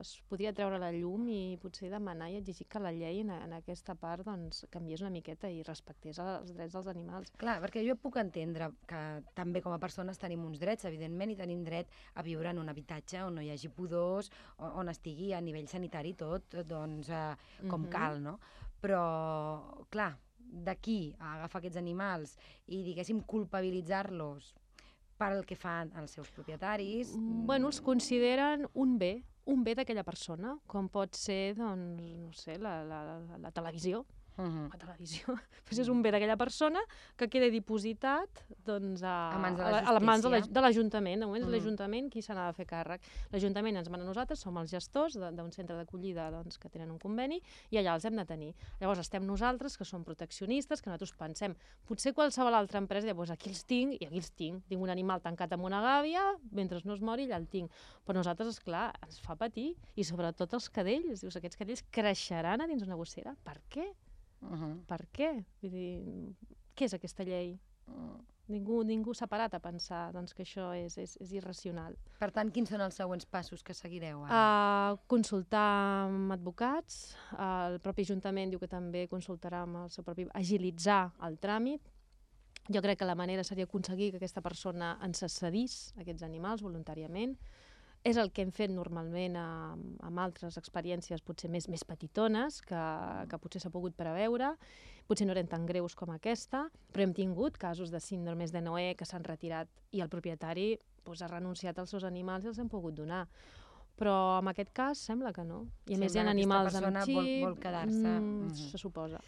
es podria treure la llum i potser demanar i exigir que la llei en, en aquesta part doncs, canviés una miqueta i respectés els drets dels animals. Clar, perquè jo puc entendre que també com a persones tenim uns drets, evidentment, i tenim dret a viure en un habitatge on no hi hagi pudors, o- on estigui a nivell sanitari tot doncs, eh, com Mhm. cal, no? Però, clar, d'aquí a agafar aquests animals i, diguéssim, culpabilitzar-los pel que fan els seus propietaris... Mm, Bueno, els consideren un bé, un bé d'aquella persona, com pot ser, doncs, no sé, la, la, la, la Mhm. La televisió. Pues és un bé d'aquella persona que queda dipositat doncs, a, A mans de la a, a les mans de la- de l'Ajuntament. De moment és Mhm. l'Ajuntament qui se n'ha de fer càrrec. L'Ajuntament ens mana a nosaltres, som els gestors d'un centre d'acollida doncs, que tenen un conveni i allà els hem de tenir. Llavors estem nosaltres, que som proteccionistes, que nosaltres pensem, potser qualsevol altra empresa, llavors aquí els tinc i aquí els tinc. Tinc un animal tancat amb una gàbia, mentre no es mori allà el tinc. Però nosaltres, és clar, ens fa patir. I sobretot els cadells. Dius, aquests cadells creixeran a dins una gossera. Per què? Mhm. Per què? Vull dir, què és aquesta llei? Mm. Ningú, ningú s'ha parat a pensar doncs, que això és, és, és irracional. Per tant, quins són els següents passos que seguireu ara? Uh, consultar amb advocats, uh, el propi Ajuntament diu que també consultarà amb el seu propi... agilitzar el tràmit. Jo crec que la manera seria aconseguir que aquesta persona ens cedís aquests animals voluntàriament. És el que hem fet normalment amb, amb altres experiències potser més, més petitones, que, que potser s'ha pogut preveure. Potser no eren tan greus com aquesta, però hem tingut casos de síndromes de Noé que s'han retirat i el propietari doncs, ha renunciat als seus animals i els hem pogut donar. Però en aquest cas sembla que no. I a més hi ha Sembla animals amb vol- xip... vol quedar-se. Mm, Mhm. Se suposa.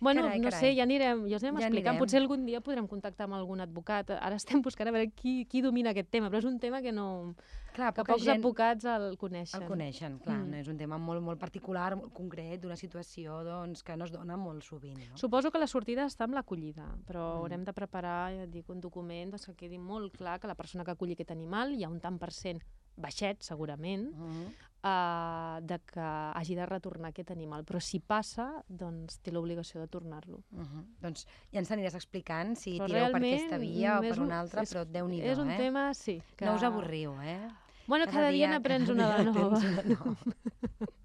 Bueno, Carai, no carai. sé, ja anirem, ja us anem Ja explicant. anirem. Potser algun dia podrem contactar amb algun advocat. Ara estem buscant a veure qui, qui domina aquest tema, però és un tema que no... Clar, que pocs gent advocats el coneixen. el coneixen, clar. Mm. No és un tema molt, molt particular, molt concret, d'una situació doncs, que no es dona molt sovint. No? Suposo que la sortida està amb l'acollida, però Mm. haurem de preparar, ja dic, un document doncs, que quedi molt clar que la persona que aculli aquest animal, hi ha un tant per cent baixet, segurament, Mhm. Uh, de que hagi de retornar aquest animal. Però si passa, doncs té l'obligació de tornar-lo. Mhm. Doncs ja ens aniràs explicant si Però tireu per aquesta via o per un- una altra, és- però déu-n'hi-do, És un eh? tema, sí. Que... No us avorriu, eh? Bueno, cada, dia n'aprens cada una dia de nova. una nova.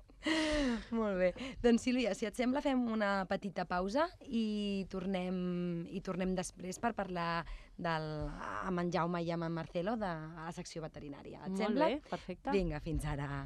Molt bé. Doncs Sílvia, si et sembla, fem una petita pausa i tornem, i tornem després per parlar del, amb en Jaume i amb en Marcelo de la secció veterinària. Et Molt sembla? bé, perfecte. Vinga, fins ara.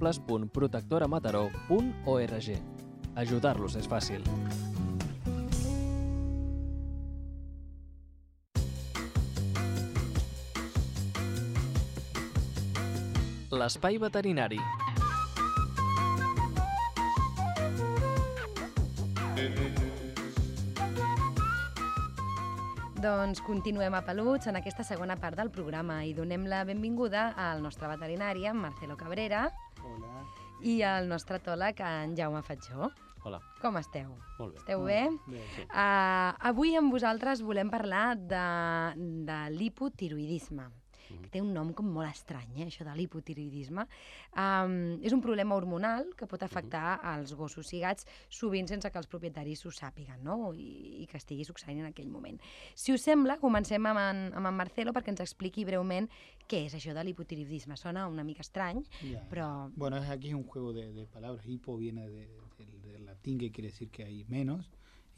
www.protectoramataró.org Ajudar-los és fàcil. L'espai veterinari. Doncs continuem a Peluts en aquesta segona part del programa i donem la benvinguda al nostre veterinari, Marcelo Cabrera, Hola. i al nostre tòleg, en Jaume Fatjó. Hola. Com esteu? Molt bé. Esteu bé? Bé, sí. Uh, avui amb vosaltres volem parlar de, de l'hipotiroidisme que té un nom com molt estrany, eh, això de l'hipotiroidisme. Um, és un problema hormonal que pot afectar als gossos i gats sovint sense que els propietaris ho sàpiguen no? I, i que estigui succeint en aquell moment. Si us sembla, comencem amb en, amb en Marcelo perquè ens expliqui breument què és això de l'hipotiroidisme. Sona una mica estrany, Ya. però... Bueno, aquí es un juego de, de palabras. Hipo viene de- del, del latín que quiere decir que hay menos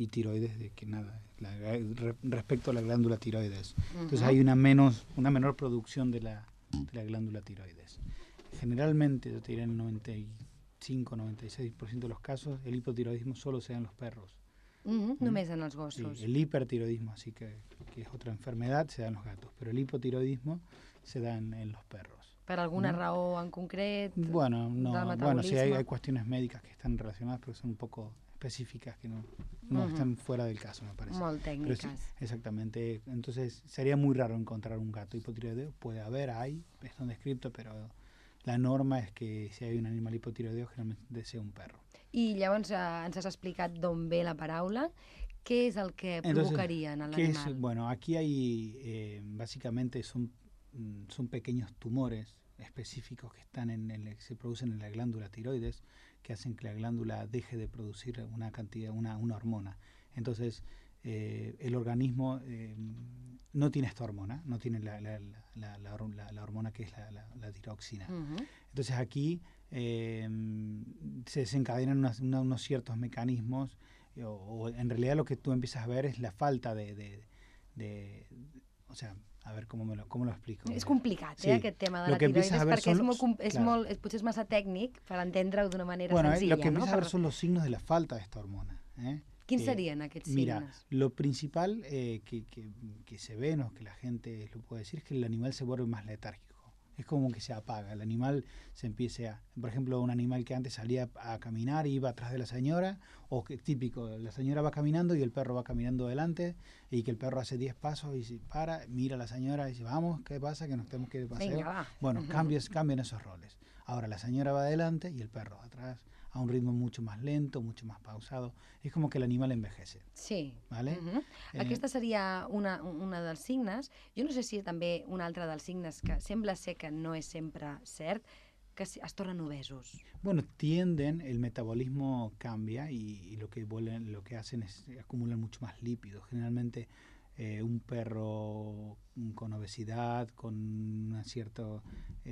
y tiroides de que nada, la- re- respecto a la glándula tiroides. Entonces Ujú. hay una menos, una menor producción de la, de la glándula tiroides. Generalmente, yo te diré en el 95-96% de los casos, el hipotiroidismo solo se da en los perros. Mhm, només en els Sí, gossos. el hipertiroidismo, así que, que es otra enfermedad, se da en los gatos, pero el hipotiroidismo se da en, en los perros. Per alguna ¿no? raó en concret? Bueno, no, bueno, sí hay, hay cuestiones médicas que están relacionadas, pero son un poco específicas que no, no Ujú. están fuera del caso, me parece. Molt Pero sí, exactamente. Entonces sería muy raro encontrar un gato hipotiroideo. Puede haber, hay, están descritos, pero la norma es que si hay un animal hipotiroideo, generalmente sea un perro. I llavors eh, ens has explicat d'on ve la paraula. Què és el que Entonces, provocaria en ¿Qué es? l'animal? Bueno, aquí hay, eh, básicamente son, son pequeños tumores específicos que están en el, que se producen en la glándula tiroides que hacen que la glándula deje de producir una cantidad, una, una hormona. Entonces, eh, el organismo eh, no tiene esta hormona, no tiene la, la, la, la- la hor- la- la hormona que es la, la- la tiroxina. Mhm. Entonces aquí eh, se desencadenan unas- una- unos ciertos mecanismos eh, o, o en realidad lo que tú empiezas a ver es la falta de, de- de- o sea, a ver cómo, me lo, cómo lo explico. És Mira. complicat, Sí, eh, aquest tema de lo la tiroides, a ver perquè és los- molt, com- és claro. molt, potser és massa tècnic per entendre-ho d'una manera Bueno, eh, senzilla, lo que no? empiezas a ver son los signos de la falta de esta hormona. ¿eh? Quins eh, serien aquests Mira, signes? lo principal eh, que, que- que se ve, ¿no? que la gente lo puede decir, es que el animal se vuelve más letárgico. Es como que se apaga, el animal se empiece a... Por ejemplo, un animal que antes salía a caminar y iba atrás de la señora, o que típico, la señora va caminando y el perro va caminando delante, y que el perro hace 10 pasos y se para, mira a la señora y dice, vamos, ¿qué pasa? Que nos tenemos que ir de paseo. Bueno, cambios, cambian esos roles. Ahora la señora va adelante y el perro atrás, a un ritmo mucho más lento, mucho más pausado. Es como que el animal envejece. Sí. Vale? Mhm. Eh, Aquesta seria una, una dels signes. Jo no sé si també un altre dels signes que sembla ser que no és sempre cert, que es tornen obesos. Bueno, tienden, el metabolismo cambia y, y lo que vuelven, lo que hacen es eh, acumulan mucho más lípidos. Generalmente eh, un perro mm, con obesidad, con ciertos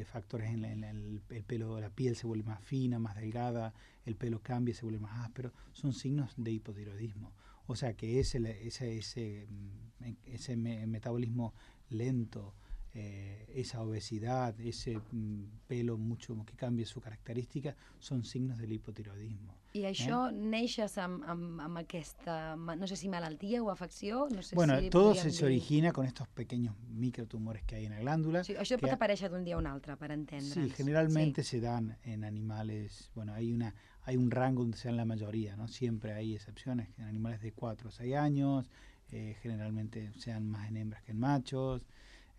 factores en, la- el, el pelo, la piel se vuelve más fina, más delgada, el pelo cambia, se vuelve más áspero, son signos de hipotiroidismo. O sea que ese, ese, ese, mm, ese me- metabolismo lento, eh, esa obesidad, ese mm, pelo mucho que cambie su característica, son signos del hipotiroidismo. I això neixes amb, amb, amb aquesta, no sé si malaltia o afecció, no sé bueno, si todo se, se origina con estos pequeños microtumores que hay en la glándula. Sí, això pot ha- aparèixer d'un dia a un altre, per entendre'ns. Sí, generalmente se dan en animales, bueno, hay una hay un rango donde se dan la mayoría, ¿no? Siempre hay excepciones, en animales de 4 o 6 años, eh, generalmente sean más en hembras que en machos,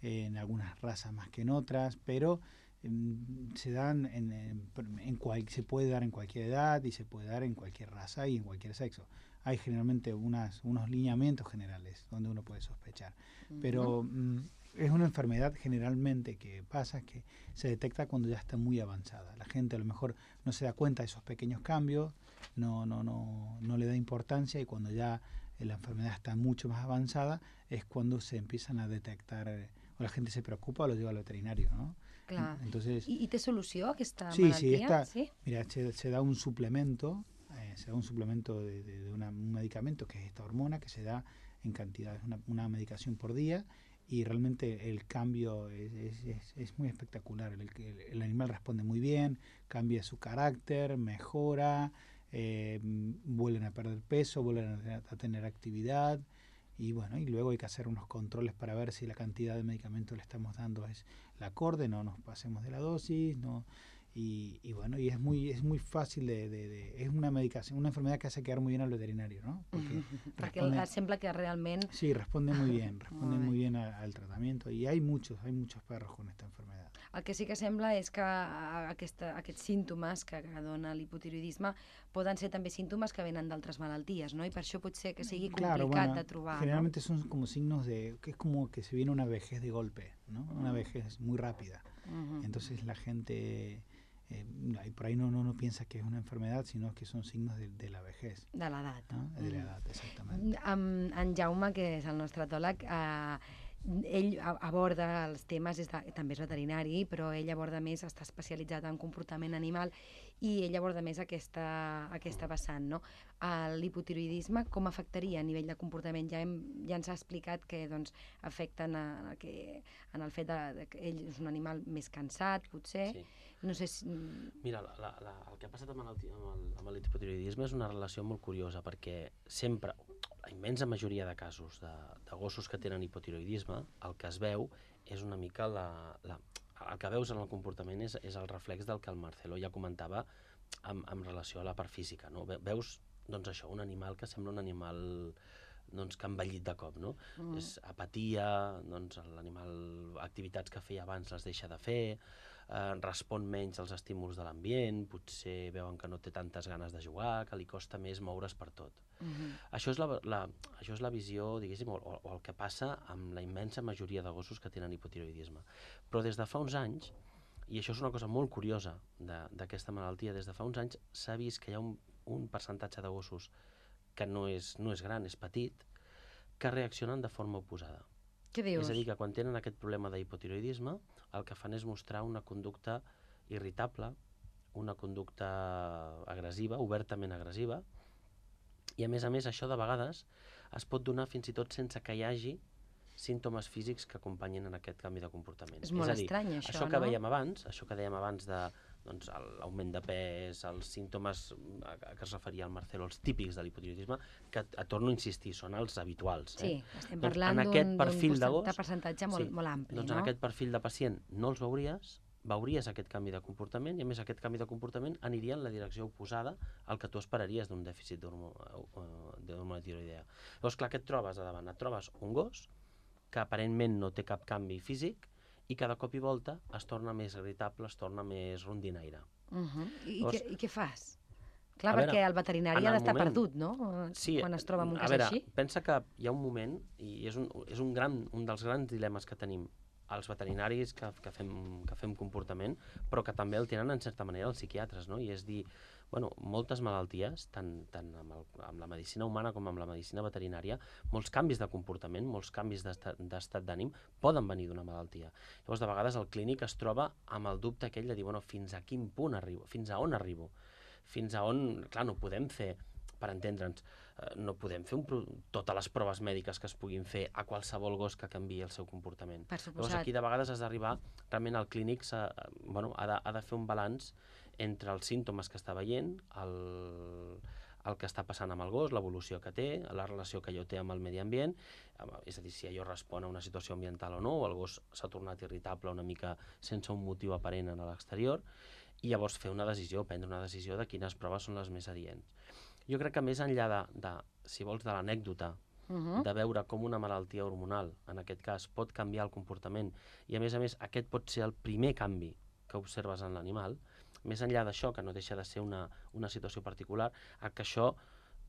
eh, en algunas razas más que en otras, pero se dan en, en, en cual, se puede dar en cualquier edad y se puede dar en cualquier raza y en cualquier sexo. Hay generalmente unas, unos lineamientos generales donde uno puede sospechar. Pero mm, es una enfermedad generalmente que pasa que se detecta cuando ya está muy avanzada. La gente a lo mejor no se da cuenta de esos pequeños cambios, no, no, no, no le da importancia y cuando ya la enfermedad está mucho más avanzada es cuando se empiezan a detectar eh, o la gente se preocupa o lo lleva al veterinario, ¿no? Clar. Entonces, I té solució aquesta Sí, sí, malaltia? esta- Sí? Mira, se, se da un suplemento, eh, se da un suplemento de, de- de una- un medicamento que es esta hormona que se da en cantidades, una, una medicación por día y realmente el cambio es, es- es- es muy espectacular. El, el- el animal responde muy bien, cambia su carácter, mejora, eh, vuelven a perder peso, vuelven a tener actividad y bueno, y luego hay que hacer unos controles para ver si la cantidad de medicamento que le estamos dando es la acorde, no nos pasemos de la dosis, no y, y bueno, y es muy es muy fácil de, de- de- es una medicación, una enfermedad que hace quedar muy bien al veterinario, ¿no? Porque responde- sembla que realment... sí, responde muy bien, responde Muy muy bien a- al tratamiento y hay muchos, hay muchos perros con esta enfermedad. El que sí que sembla és que aquesta, aquests símptomes que, que dona l'hipotiroidisme poden ser també símptomes que venen d'altres malalties, no? I per això pot ser que sigui complicat Claro, bueno, de trobar, generalmente son como signos de que es como que se viene una vejez de golpe, ¿no? Una vejez muy rápida. no? Mhm. Entonces la gente eh, por ahí no, no, no piensa que es una enfermedad, sino que son signos de, de la vejez, De l'edat. ¿no? de la Mm. edad, exactamente. En, en Jaume, que és el nostre etòleg, eh, ell aborda els temes, és de, també és veterinari, però ell aborda més, està especialitzat en comportament animal i ell aborda més aquesta, aquesta vessant. No? Eh, L'hipotiroidisme com afectaria a nivell de comportament? Ja, hem, ja ens ha explicat que doncs, afecten a, a que, en el fet de, de que ell és un animal més cansat, potser. Sí. No sé si... Mira, la, la, la, el que ha passat amb l'hipotiroidisme és una relació molt curiosa perquè sempre, immensa majoria de casos de, de gossos que tenen hipotiroidisme, el que es veu és una mica la, la, el que veus en el comportament és, és el reflex del que el Marcelo ja comentava amb, amb relació a la part física. No? Ve- Veus doncs això, un animal que sembla un animal doncs, que ha envellit de cop, no? Mm. És apatia, doncs l'animal, activitats que feia abans les deixa de fer, eh, respon menys als estímuls de l'ambient, potser veuen que no té tantes ganes de jugar, que li costa més moure's per tot. Mhm. Això és la, la, això és la visió, diguéssim, o, o el que passa amb la immensa majoria de gossos que tenen hipotiroidisme. Però des de fa uns anys, i això és una cosa molt curiosa de- d'aquesta malaltia, des de fa uns anys s'ha vist que hi ha un, un percentatge de gossos que no és, no és gran, és petit, que reaccionen de forma oposada. Què dius? És a dir, que quan tenen aquest problema d'hipotiroidisme, el que fan és mostrar una conducta irritable, una conducta agressiva, obertament agressiva, i a més a més això de vegades es pot donar fins i tot sense que hi hagi símptomes físics que acompanyin en aquest canvi de comportament. És molt a dir, estrany, això, això que no? veiem abans, això que dèiem abans de doncs, l'augment de pes, els símptomes a, a què es referia el Marcelo, els típics de l'hipotiroidisme, que a torno a insistir, són els habituals. Sí, eh? estem Doncs parlant d'un perfil de percentatge molt, Sí, molt ampli, doncs no? en aquest perfil de pacient no els veuries, veuries aquest canvi de comportament i a més aquest canvi de comportament aniria en la direcció oposada al que tu esperaries d'un dèficit d'hormo- eh, d'hormona tiroidea. Llavors, clar, què et trobes a davant? Et trobes un gos que aparentment no té cap canvi físic i cada cop i volta es torna més irritable, es torna més rondinaire. Uh -huh. I, Llavors- què, I què fas? Clar, A veure, perquè el veterinari ha d'estar perdut, no? Sí, Quan es troba en un cas veure, així. pensa que hi ha un moment, i és un, és un, gran, un dels grans dilemes que tenim els veterinaris que, que, fem, que fem comportament, però que també el tenen en certa manera els psiquiatres, no? I és dir, bueno, moltes malalties, tant, tant amb, el, amb la medicina humana com amb la medicina veterinària, molts canvis de comportament, molts canvis d'estat d'ànim poden venir d'una malaltia. Llavors, de vegades el clínic es troba amb el dubte aquell de dir, bueno, fins a quin punt arribo, fins a on arribo, fins a on, clar, no podem fer, per entendre'ns, eh, no podem fer un, totes les proves mèdiques que es puguin fer a qualsevol gos que canvi el seu comportament. Per Llavors suposat. aquí de vegades has d'arribar, realment el clínic s'ha- bueno, ha, de, ha de fer un balanç entre els símptomes que està veient, el, el que està passant amb el gos, l'evolució que té, la relació que allò té amb el medi ambient, amb- és a dir, si allò respon a una situació ambiental o no, o el gos s'ha tornat irritable una mica sense un motiu aparent en l'exterior, i llavors fer una decisió, prendre una decisió de quines proves són les més adients. Jo crec que més enllà de, de si vols, de l'anècdota, Uh -huh. de veure com una malaltia hormonal, en aquest cas, pot canviar el comportament i, a més a més, aquest pot ser el primer canvi que observes en l'animal, més enllà d'això, que no deixa de ser una, una situació particular, el que això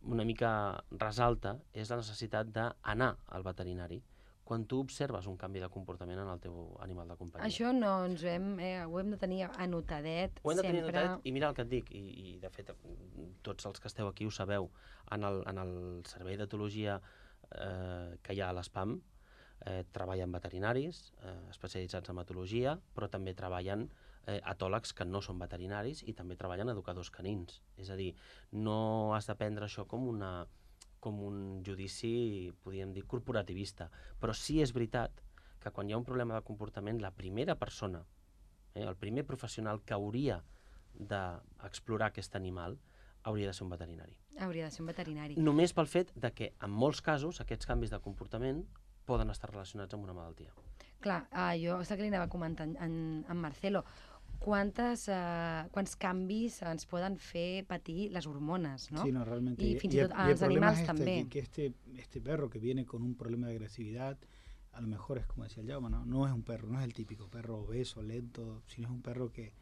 una mica resalta és la necessitat d'anar al veterinari quan tu observes un canvi de comportament en el teu animal de companyia. Això no ens ho hem, eh, ho hem de tenir anotadet Ho hem de tenir sempre. notat i mira el que et dic, i, i de fet tots els que esteu aquí ho sabeu, en el, en el servei d'etologia eh, que hi ha a l'ESPAM eh, treballen veterinaris eh, especialitzats en etologia, però també treballen eh, etòlegs que no són veterinaris i també treballen educadors canins. És a dir, no has de prendre això com una com un judici, podríem dir, corporativista. Però sí és veritat que quan hi ha un problema de comportament, la primera persona, eh, el primer professional que hauria d'explorar aquest animal, hauria de ser un veterinari. Hauria de ser un veterinari. Només pel fet de que, en molts casos, aquests canvis de comportament poden estar relacionats amb una malaltia. Clar, uh, jo és el que li anava comentant en, en Marcelo. Quantes, uh, quants canvis ens poden fer patir les hormones, no? Sí, no, realmente. Y fins i el- tot el problema es este, també. Que, este, este perro que viene con un problema de agresividad, a lo mejor es como decía el Jaume, ¿no? no es un perro, no es el típico perro obeso, lento, sino es un perro que,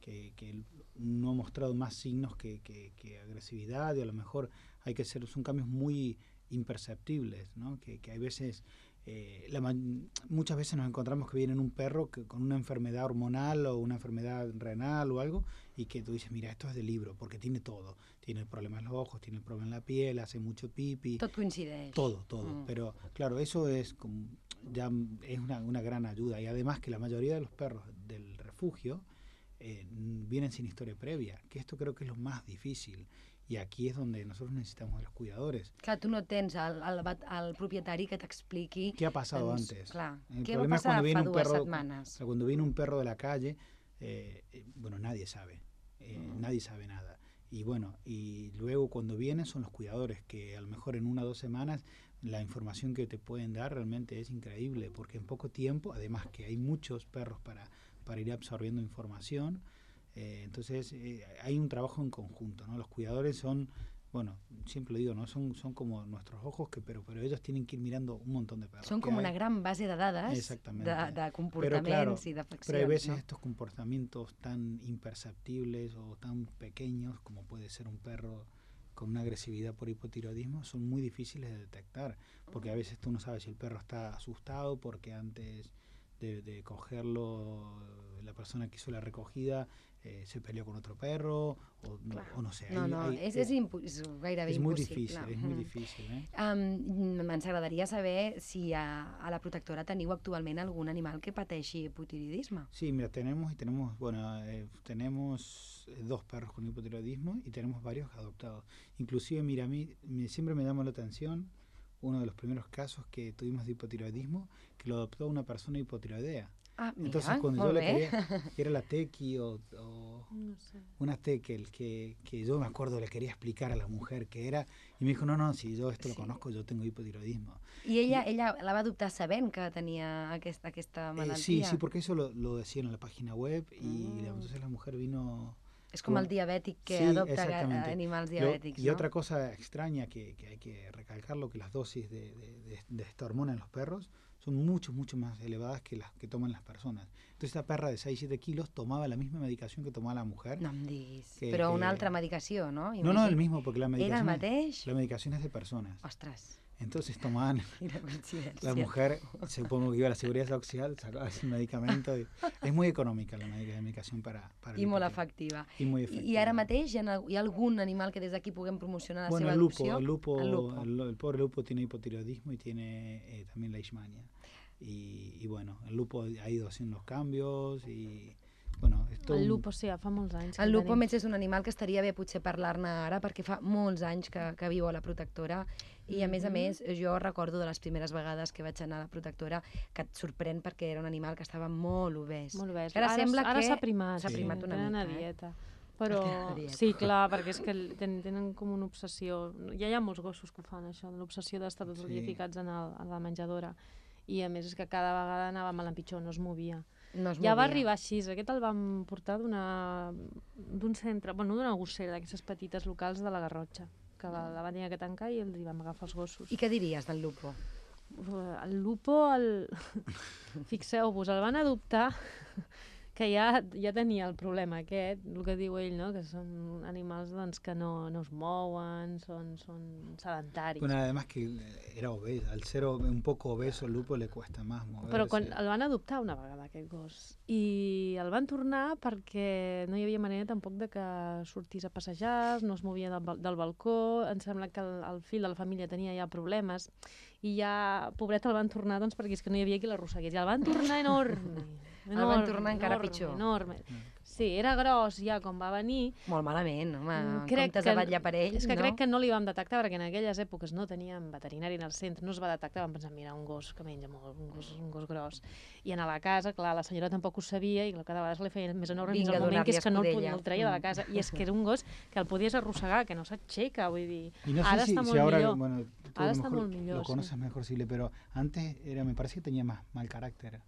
que, que no ha mostrado más signos que, que, que agresividad y a lo mejor hay que hacer, son cambios muy imperceptibles, ¿no? que, que hay veces eh, la muchas veces nos encontramos que viene un perro que, con una enfermedad hormonal o una enfermedad renal o algo y que tú dices, mira, esto es de libro, porque tiene todo. Tiene problemas en los ojos, tiene problemas en la piel, hace mucho pipi. Tot coincideix. Todo, todo. Mm. Pero claro, eso es como, ya es una, una gran ayuda. Y además que la mayoría de los perros del refugio eh, vienen sin historia previa, que esto creo que es lo más difícil. Y aquí es donde nosotros necesitamos de los cuidadores. Clar, tu no tens el, el, el propietari que t'expliqui... ¿Qué ha pasado doncs, antes? Clar, El què va passar fa un dues perro, setmanes? cuando viene un perro de la calle, eh, eh, bueno, nadie sabe, eh, Mm. nadie sabe nada. Y bueno, y luego cuando vienen son los cuidadores, que a lo mejor en una o dos semanas la información que te pueden dar realmente es increíble, porque en poco tiempo, además que hay muchos perros para, para ir absorbiendo información, eh, entonces eh, hay un trabajo en conjunto, ¿no? Los cuidadores son, bueno, siempre lo digo, ¿no? Son, son como nuestros ojos, que pero, pero ellos tienen que ir mirando un montón de perros. Són que com hay. una gran base de dades Exactamente. de, de Pero comportaments claro, i d'afeccions. pero hay veces no? estos comportamientos tan imperceptibles o tan pequeños como puede ser un perro con una agresividad por hipotiroidismo son muy difíciles de detectar porque a veces tú no sabes si el perro está asustado porque antes de, de cogerlo la persona que hizo la recogida eh, se peleó con otro perro o, no- Clar. o no sé. No, hay- no, hay- és, és, és gairebé es muy impossible. difícil, es muy Mhm. difícil. ¿eh? Um, ens agradaria saber si a, a la protectora teniu actualment algun animal que pateixi hipotiroidisme. Sí, mira, tenemos y tenemos, bueno, eh, tenemos eh, dos perros con hipotiroidismo y tenemos varios adoptados. Inclusive, mira, a mí me- siempre me llama la atención uno de los primeros casos que tuvimos de hipotiroidismo, que lo adoptó una persona hipotiroidea. Ah, mira, Entonces, cuando yo le quería, que era la tequi o, o No sé. una tequel que, que yo me acuerdo le quería explicar a la mujer que era, y me dijo, no, no, si yo esto lo Sí. conozco, yo tengo hipotiroidismo. I ella, ella la va adoptar sabent que tenia aquesta, aquesta Eh, malaltia. sí, sí, porque eso lo, lo decían en la página web y Mm. entonces la mujer vino És com el diabètic que Sí, adopta animals diabètics, y no? otra cosa extraña que, que hay que recalcarlo, que las dosis de, de- de- esta hormona en los perros son mucho, mucho más elevadas que las que toman las personas. Entonces esta perra de 6-7 kilos tomaba la misma medicación que tomaba la mujer. No em diguis. Que- Però una que- altra medicació, no? no, no, el mismo, porque la Era el medicación, es, mateix? la medicación es de personas. Ostres, Entonces tomaban, la mujer, supongo que iba a la seguridad social, sacaba ese medicamento. y- es muy económica la medica- medicación para, para I molt efectiva. Y muy I, efectiva. I ara mateix hi ha, hi ha algun animal que des d'aquí puguem promocionar la Bueno, seva el lupo, adopció? el lupo, El lupo. el, el pobre lupo tiene hipotiroidismo y tiene eh, también la leishmania. Y, y bueno, el lupo ha ido haciendo los cambios y bueno, esto El lupo, sí, ja fa molts anys. El lupo, més, és un animal que estaria bé potser parlar-ne ara perquè fa molts anys que, que viu a la protectora i, a més a Mhm. més, jo recordo de les primeres vegades que vaig anar a la protectora que et sorprèn perquè era un animal que estava molt obès. Molt bé. Ara sembla ara que s'ha primat. s'ha sí, primat una mica, eh? dieta. Però, Tenen a dieta. sí, clar, perquè és que el- ten, tenen com una obsessió. Ja hi ha molts gossos que ho fan, això, de l'obsessió d'estar tots Sí. dies ficats en el, a la menjadora. I a més és que cada vegada anava mal en pitjor, no es movia. No es Ja va arribar així, aquest el vam portar d'un centre, bueno, d'una gossera, d'aquestes petites locals de la Garrotxa, que la, la van tenir que tancar i els hi vam agafar els gossos. I què diries del lupo? El lupo, el... fixeu-vos, el van adoptar que ja, ja tenia el problema aquest, el que diu ell, no? que són animals doncs, que no, no es mouen, són, són sedentaris. Bueno, además que era obeso, al ser un poco obeso el lupo le cuesta más moverse. Però quan el van adoptar una vegada, aquest gos, i el van tornar perquè no hi havia manera tampoc de que sortís a passejar, no es movia del, del balcó, em sembla que el, el fill de la família tenia ja problemes, i ja, pobret, el van tornar doncs, perquè és que no hi havia qui l'arrossegués. I el van tornar enorme. El van enorme, tornar encara enorme, pitjor. Enorme. Sí, era gros ja quan va venir. Molt malament, home. Mm, En comptes de vetllar per ell, És que no? crec que no li vam detectar, perquè en aquelles èpoques no teníem veterinari en el centre, no es va detectar, vam pensar, mira, un gos que menja molt, un gos, un gos gros. I anar a la casa, clar, la senyora tampoc ho sabia, i cada vegada li feia més enorme fins al moment que és que no el, podia- el treia de la escudella. casa. I és que era un gos que el podies arrossegar, que no s'aixeca, vull dir... Y no sé Ara si, està si molt ahora, millor. bueno, tú Ahora lo, está mejor- muy millor, lo sí. conoces mejor, Sile, pero antes era, me parece que tenía más mal carácter.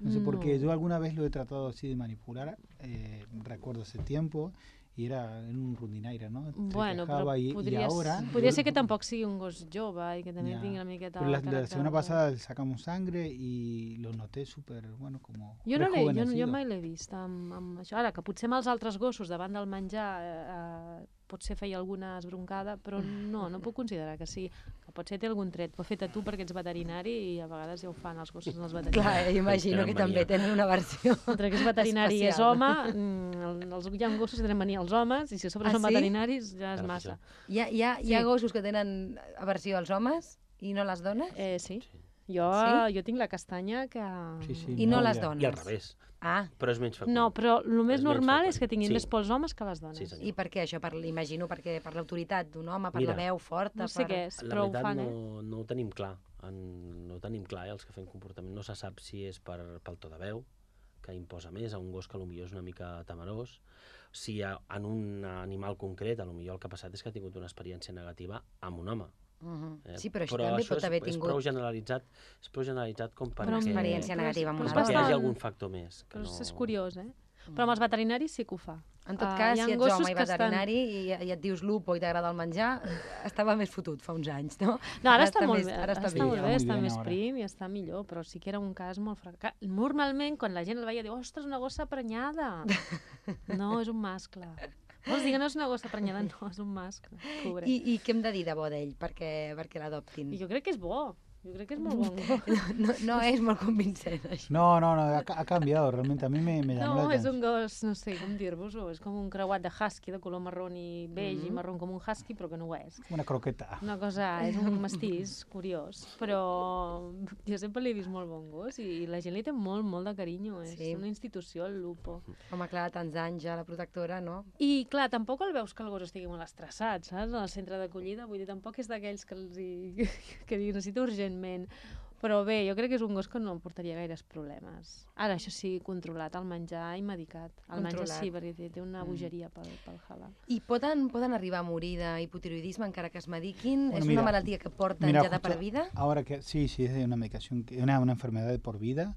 No sé por qué, yo alguna vez lo he tratado así de manipular, eh, recuerdo ese tiempo, y era en un rondinaire, ¿no? Bueno, però quejaba y, y podria, ahora... podria ser que tampoc sigui un gos jove i que també Ya. tingui una miqueta... Pero la, la semana de- pasada sacamos sangre y lo noté súper, bueno, como Jo, no jo, jo mai l'he vist amb, amb això. Ara, que potser amb els altres gossos davant del menjar eh, eh, potser feia alguna esbroncada, però no, no puc considerar que sí. Que potser té algun tret. Ho ha fet a tu perquè ets veterinari i a vegades ja ho fan els gossos als veterinaris. Clar, imagino que també tenen una versió Entre que és veterinari i és especial. home, mm, el- els, hi ha gossos que tenen mania als homes i si a sobre Ah, són sí? veterinaris ja és massa. Hi ha, hi, ha, hi ha Sí. gossos que tenen aversió als homes i no les dones? Eh, sí. Jo, Sí? jo tinc la castanya que... Sí, sí, I no les ya. dones? I al revés, Ah, però és menys freqüent. No, però el més És normal freqüent. és que tinguin Sí. més por els homes que les dones. Sí, senyor. i per què això? Per, imagino perquè per l'autoritat d'un home, per Mira, la veu forta... No sé per... què és, La però ho fan, eh? no, no ho tenim clar. En, no ho tenim clar, eh, els que fem comportament. No se sap si és per, pel to de veu, que imposa més a un gos que potser és una mica temerós, si ha, en un animal concret, a lo millor el que ha passat és que ha tingut una experiència negativa amb un home. Uh Eh? Sí, però això també això pot és, haver és prou tingut generalitzat, és prou generalitzat com per una Però- experiència però- negativa amb però una perquè hi hagi algun factor més. Que Però no... és curiós, eh? Però amb els veterinaris sí que ho fa. En tot Ah, cas, hi ha si ets gossos home i que estan- veterinari i, i et dius lupo i t'agrada el menjar, estava més fotut fa uns anys, no? No, ara, està, molt més, bé, ara està, bé. està molt Està bé, està bien més prim i està millor, però sí que era un cas molt fracassat. Normalment, quan la gent el veia, diu, ostres, una gossa prenyada. No, és un mascle. Vols dir que no és una gossa prenyada? No, és un mascle. Pobre. I, I què hem de dir de bo d'ell perquè, perquè l'adoptin? Jo crec que és bo. Jo crec que és molt bon gos. No, no és molt convincent, això. No, no, no, ha, ha cambiado realmente. A mí me, me llamó No, la és un gos, no sé com dir-vos-ho, és com un creuat de husky de color marró i beige Mhm. i marró com un husky, però que no ho és. Una croqueta. Una cosa, és un mestís curiós, però jo sempre l'he vist molt bon gos i la gent li té molt, molt de carinyo. És Sí. una institució, el Lupo. Home, clar, tants anys ja la protectora, no? I, clar, tampoc el veus que el gos estigui molt estressat, saps? Al centre d'acollida, vull dir, tampoc és d'aquells que els hi... que digui, necessita urgentment. Però bé, jo crec que és un gos que no portaria gaires problemes. Ara, això sí, controlat, el menjar i medicat. El menjar Controlat. sí, perquè té, té una Mm. bogeria pel, pel halal. I poden, poden arribar a morir d'hipotiroidisme encara que es mediquin? Bueno, és mira, una malaltia que porten Mira, ja de per vida? Ahora que sí, sí, es de una medicación, que- una, una enfermedad de por vida.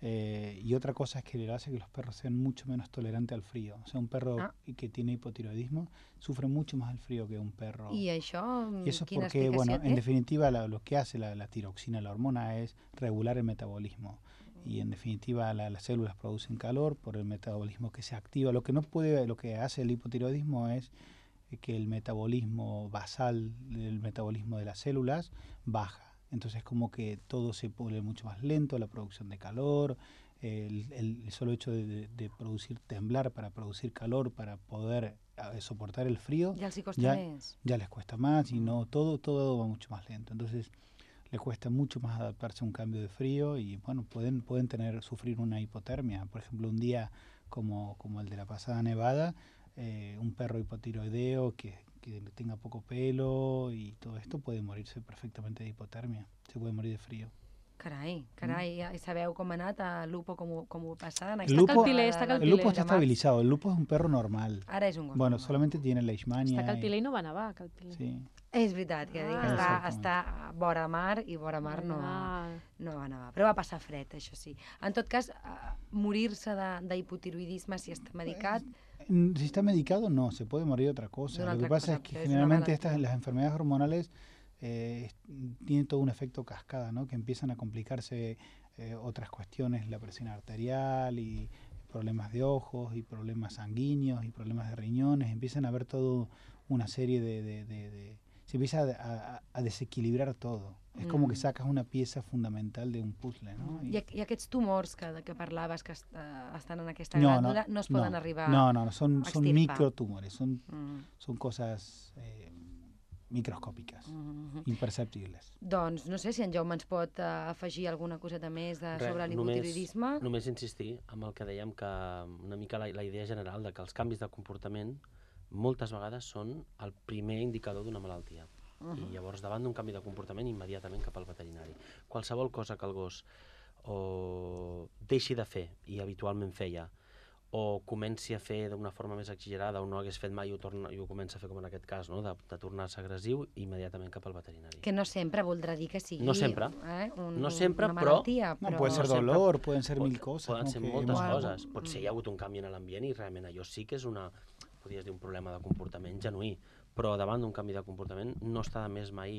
Eh, y otra cosa es que le hace que los perros sean mucho menos tolerantes al frío. O sea, un perro Ah. que tiene hipotiroidismo sufre mucho más el frío que un perro. I això, Y eso es porque, bueno, en definitiva la- lo que hace la, la tiroxina, la hormona, es regular el metabolismo. Y en definitiva la- las células producen calor por el metabolismo que se activa. Lo que no puede, lo que hace el hipotiroidismo es eh, que el metabolismo basal, el metabolismo de las células, baja. Entonces como que todo se pone mucho más lento, la producción de calor, el, el- solo hecho de, de- de producir temblar para producir calor, para poder soportar el frío, costa ja- més. ya les cuesta más y no todo todo va mucho más lento. Entonces les cuesta mucho más adaptarse a un cambio de frío y bueno pueden pueden tener sufrir una hipotermia. Por ejemplo un día como como el de la pasada nevada eh, un perro hipotiroideo que, que tenga poco pelo y todo esto puede morirse perfectamente de hipotermia se puede morir de frío Carai, carai, i sabeu com ha anat a Lupo, com ho, com ho passa? En El aquesta lupo- està el lupo març? estabilizado el lupo es un perro normal Ara és un gos bueno normal. solamente tiene leishmania Està Calpilé i no va nevar, Calpilé. sí És veritat, que, dic, Ah. està, Exactament. està a vora mar i vora mar no, Ah, no va nevar. Però va passar fred, això sí. En tot cas, eh, morir-se de- d'hipotiroidisme si està medicat, Mm, Si está medicado, no, se puede morir de otra cosa. Lo que pasa cosa, es que es generalmente estas, las enfermedades hormonales eh, tienen todo un efecto cascada, ¿no? Que empiezan a complicarse eh, otras cuestiones, la presión arterial y problemas de ojos y problemas sanguíneos y problemas de riñones, empiezan a haber todo una serie de... de, de, de se empieza a, a, a, desequilibrar todo. Es mm. como que sacas una pieza fundamental de un puzzle, no? I, I aquests tumors que, que parlaves que est estan en aquesta no, glàndula no, no es poden no, arribar No, no, no son, son microtumores, son, mm. son cosas eh, microscòpiques, mm -hmm. imperceptibles. Doncs no sé si en Jaume ens pot uh, afegir alguna coseta més de, Res, sobre l'hipotiroidisme. Només, només insistir amb el que dèiem que una mica la, la idea general de que els canvis de comportament moltes vegades són el primer indicador d'una malaltia. Uh -huh. I llavors, davant d'un canvi de comportament, immediatament cap al veterinari. Qualsevol cosa que el gos o deixi de fer, i habitualment feia, o comenci a fer d'una forma més exagerada o no hagués fet mai i ho, torna, i ho comença a fer com en aquest cas, no? de, de tornar-se agressiu immediatament cap al veterinari. Que no sempre voldrà dir que sigui no sempre. Eh? Un, no sempre, una malaltia, però... No, pot ser dolor, sempre, poden ser mil coses. Poden no? ser moltes que... coses. Potser hi ha hagut un canvi en l'ambient i realment allò sí que és una podries dir un problema de comportament genuí, però davant d'un canvi de comportament no està de més mai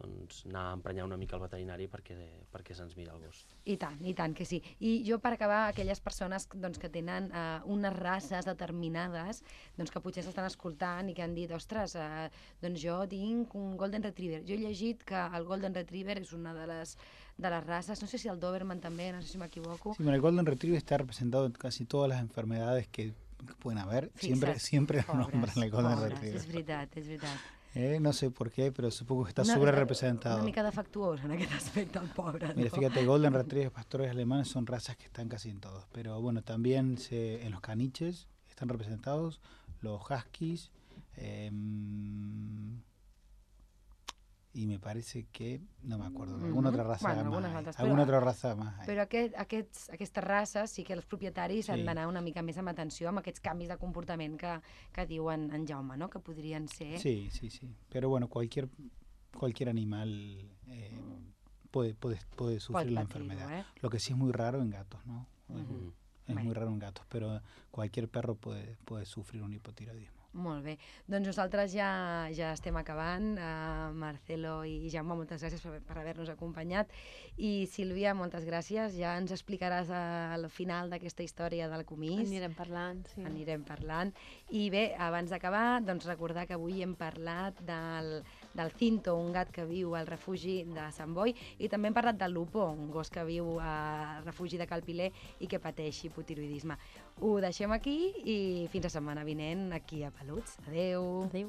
doncs, anar a emprenyar una mica el veterinari perquè, perquè se'ns mira el gos. I tant, i tant que sí. I jo per acabar, aquelles persones doncs, que tenen uh, unes races determinades doncs, que potser s'estan escoltant i que han dit ostres, uh, doncs jo tinc un Golden Retriever. Jo he llegit que el Golden Retriever és una de les, de las razas, no sé si el Doberman també, no sé si m'equivoco. Sí, bueno, el Golden Retriever está representado en casi todas las enfermedades que que pueden siempre, siempre pobres, nombran el Golden pobres, Retriever. És veritat, és veritat. Eh, no sé por qué, pero supongo que está una, sobre representado. Una mica en aquest aspecte, el pobre. Mira, fíjate, Golden Retriever, pastores alemanes son razas que están casi en todos. Pero bueno, también se, en los caniches están representados los huskies, eh, y me parece que, no me acuerdo, alguna otra raza bueno, más. Altres, alguna altra raça més. Però aquest, aquests, aquestes races sí que els propietaris sí. han d'anar una mica més amb atenció amb aquests canvis de comportament que, que diuen en Jaume, ¿no? que podrien ser... Sí, sí, sí. Pero bueno, cualquier, cualquier animal eh, puede, puede, puede sufrir la enfermedad. ¿eh? Lo que sí es muy raro en gatos, ¿no? Uh -huh. Es muy raro en gatos, pero cualquier perro puede, puede sufrir un hipotiroidismo. Molt bé. Doncs nosaltres ja, ja estem acabant. Uh, Marcelo i Jaume, moltes gràcies per, per haver-nos acompanyat. I Sílvia, moltes gràcies. Ja ens explicaràs al final d'aquesta història del comís. Anirem parlant, sí. Anirem parlant. I bé, abans d'acabar, doncs recordar que avui hem parlat del del Cinto, un gat que viu al refugi de Sant Boi, i també hem parlat del Lupo, un gos que viu al refugi de Calpiler i que pateix hipotiroidisme. Ho deixem aquí i fins la setmana vinent aquí a Peluts. Adeu. Adeu.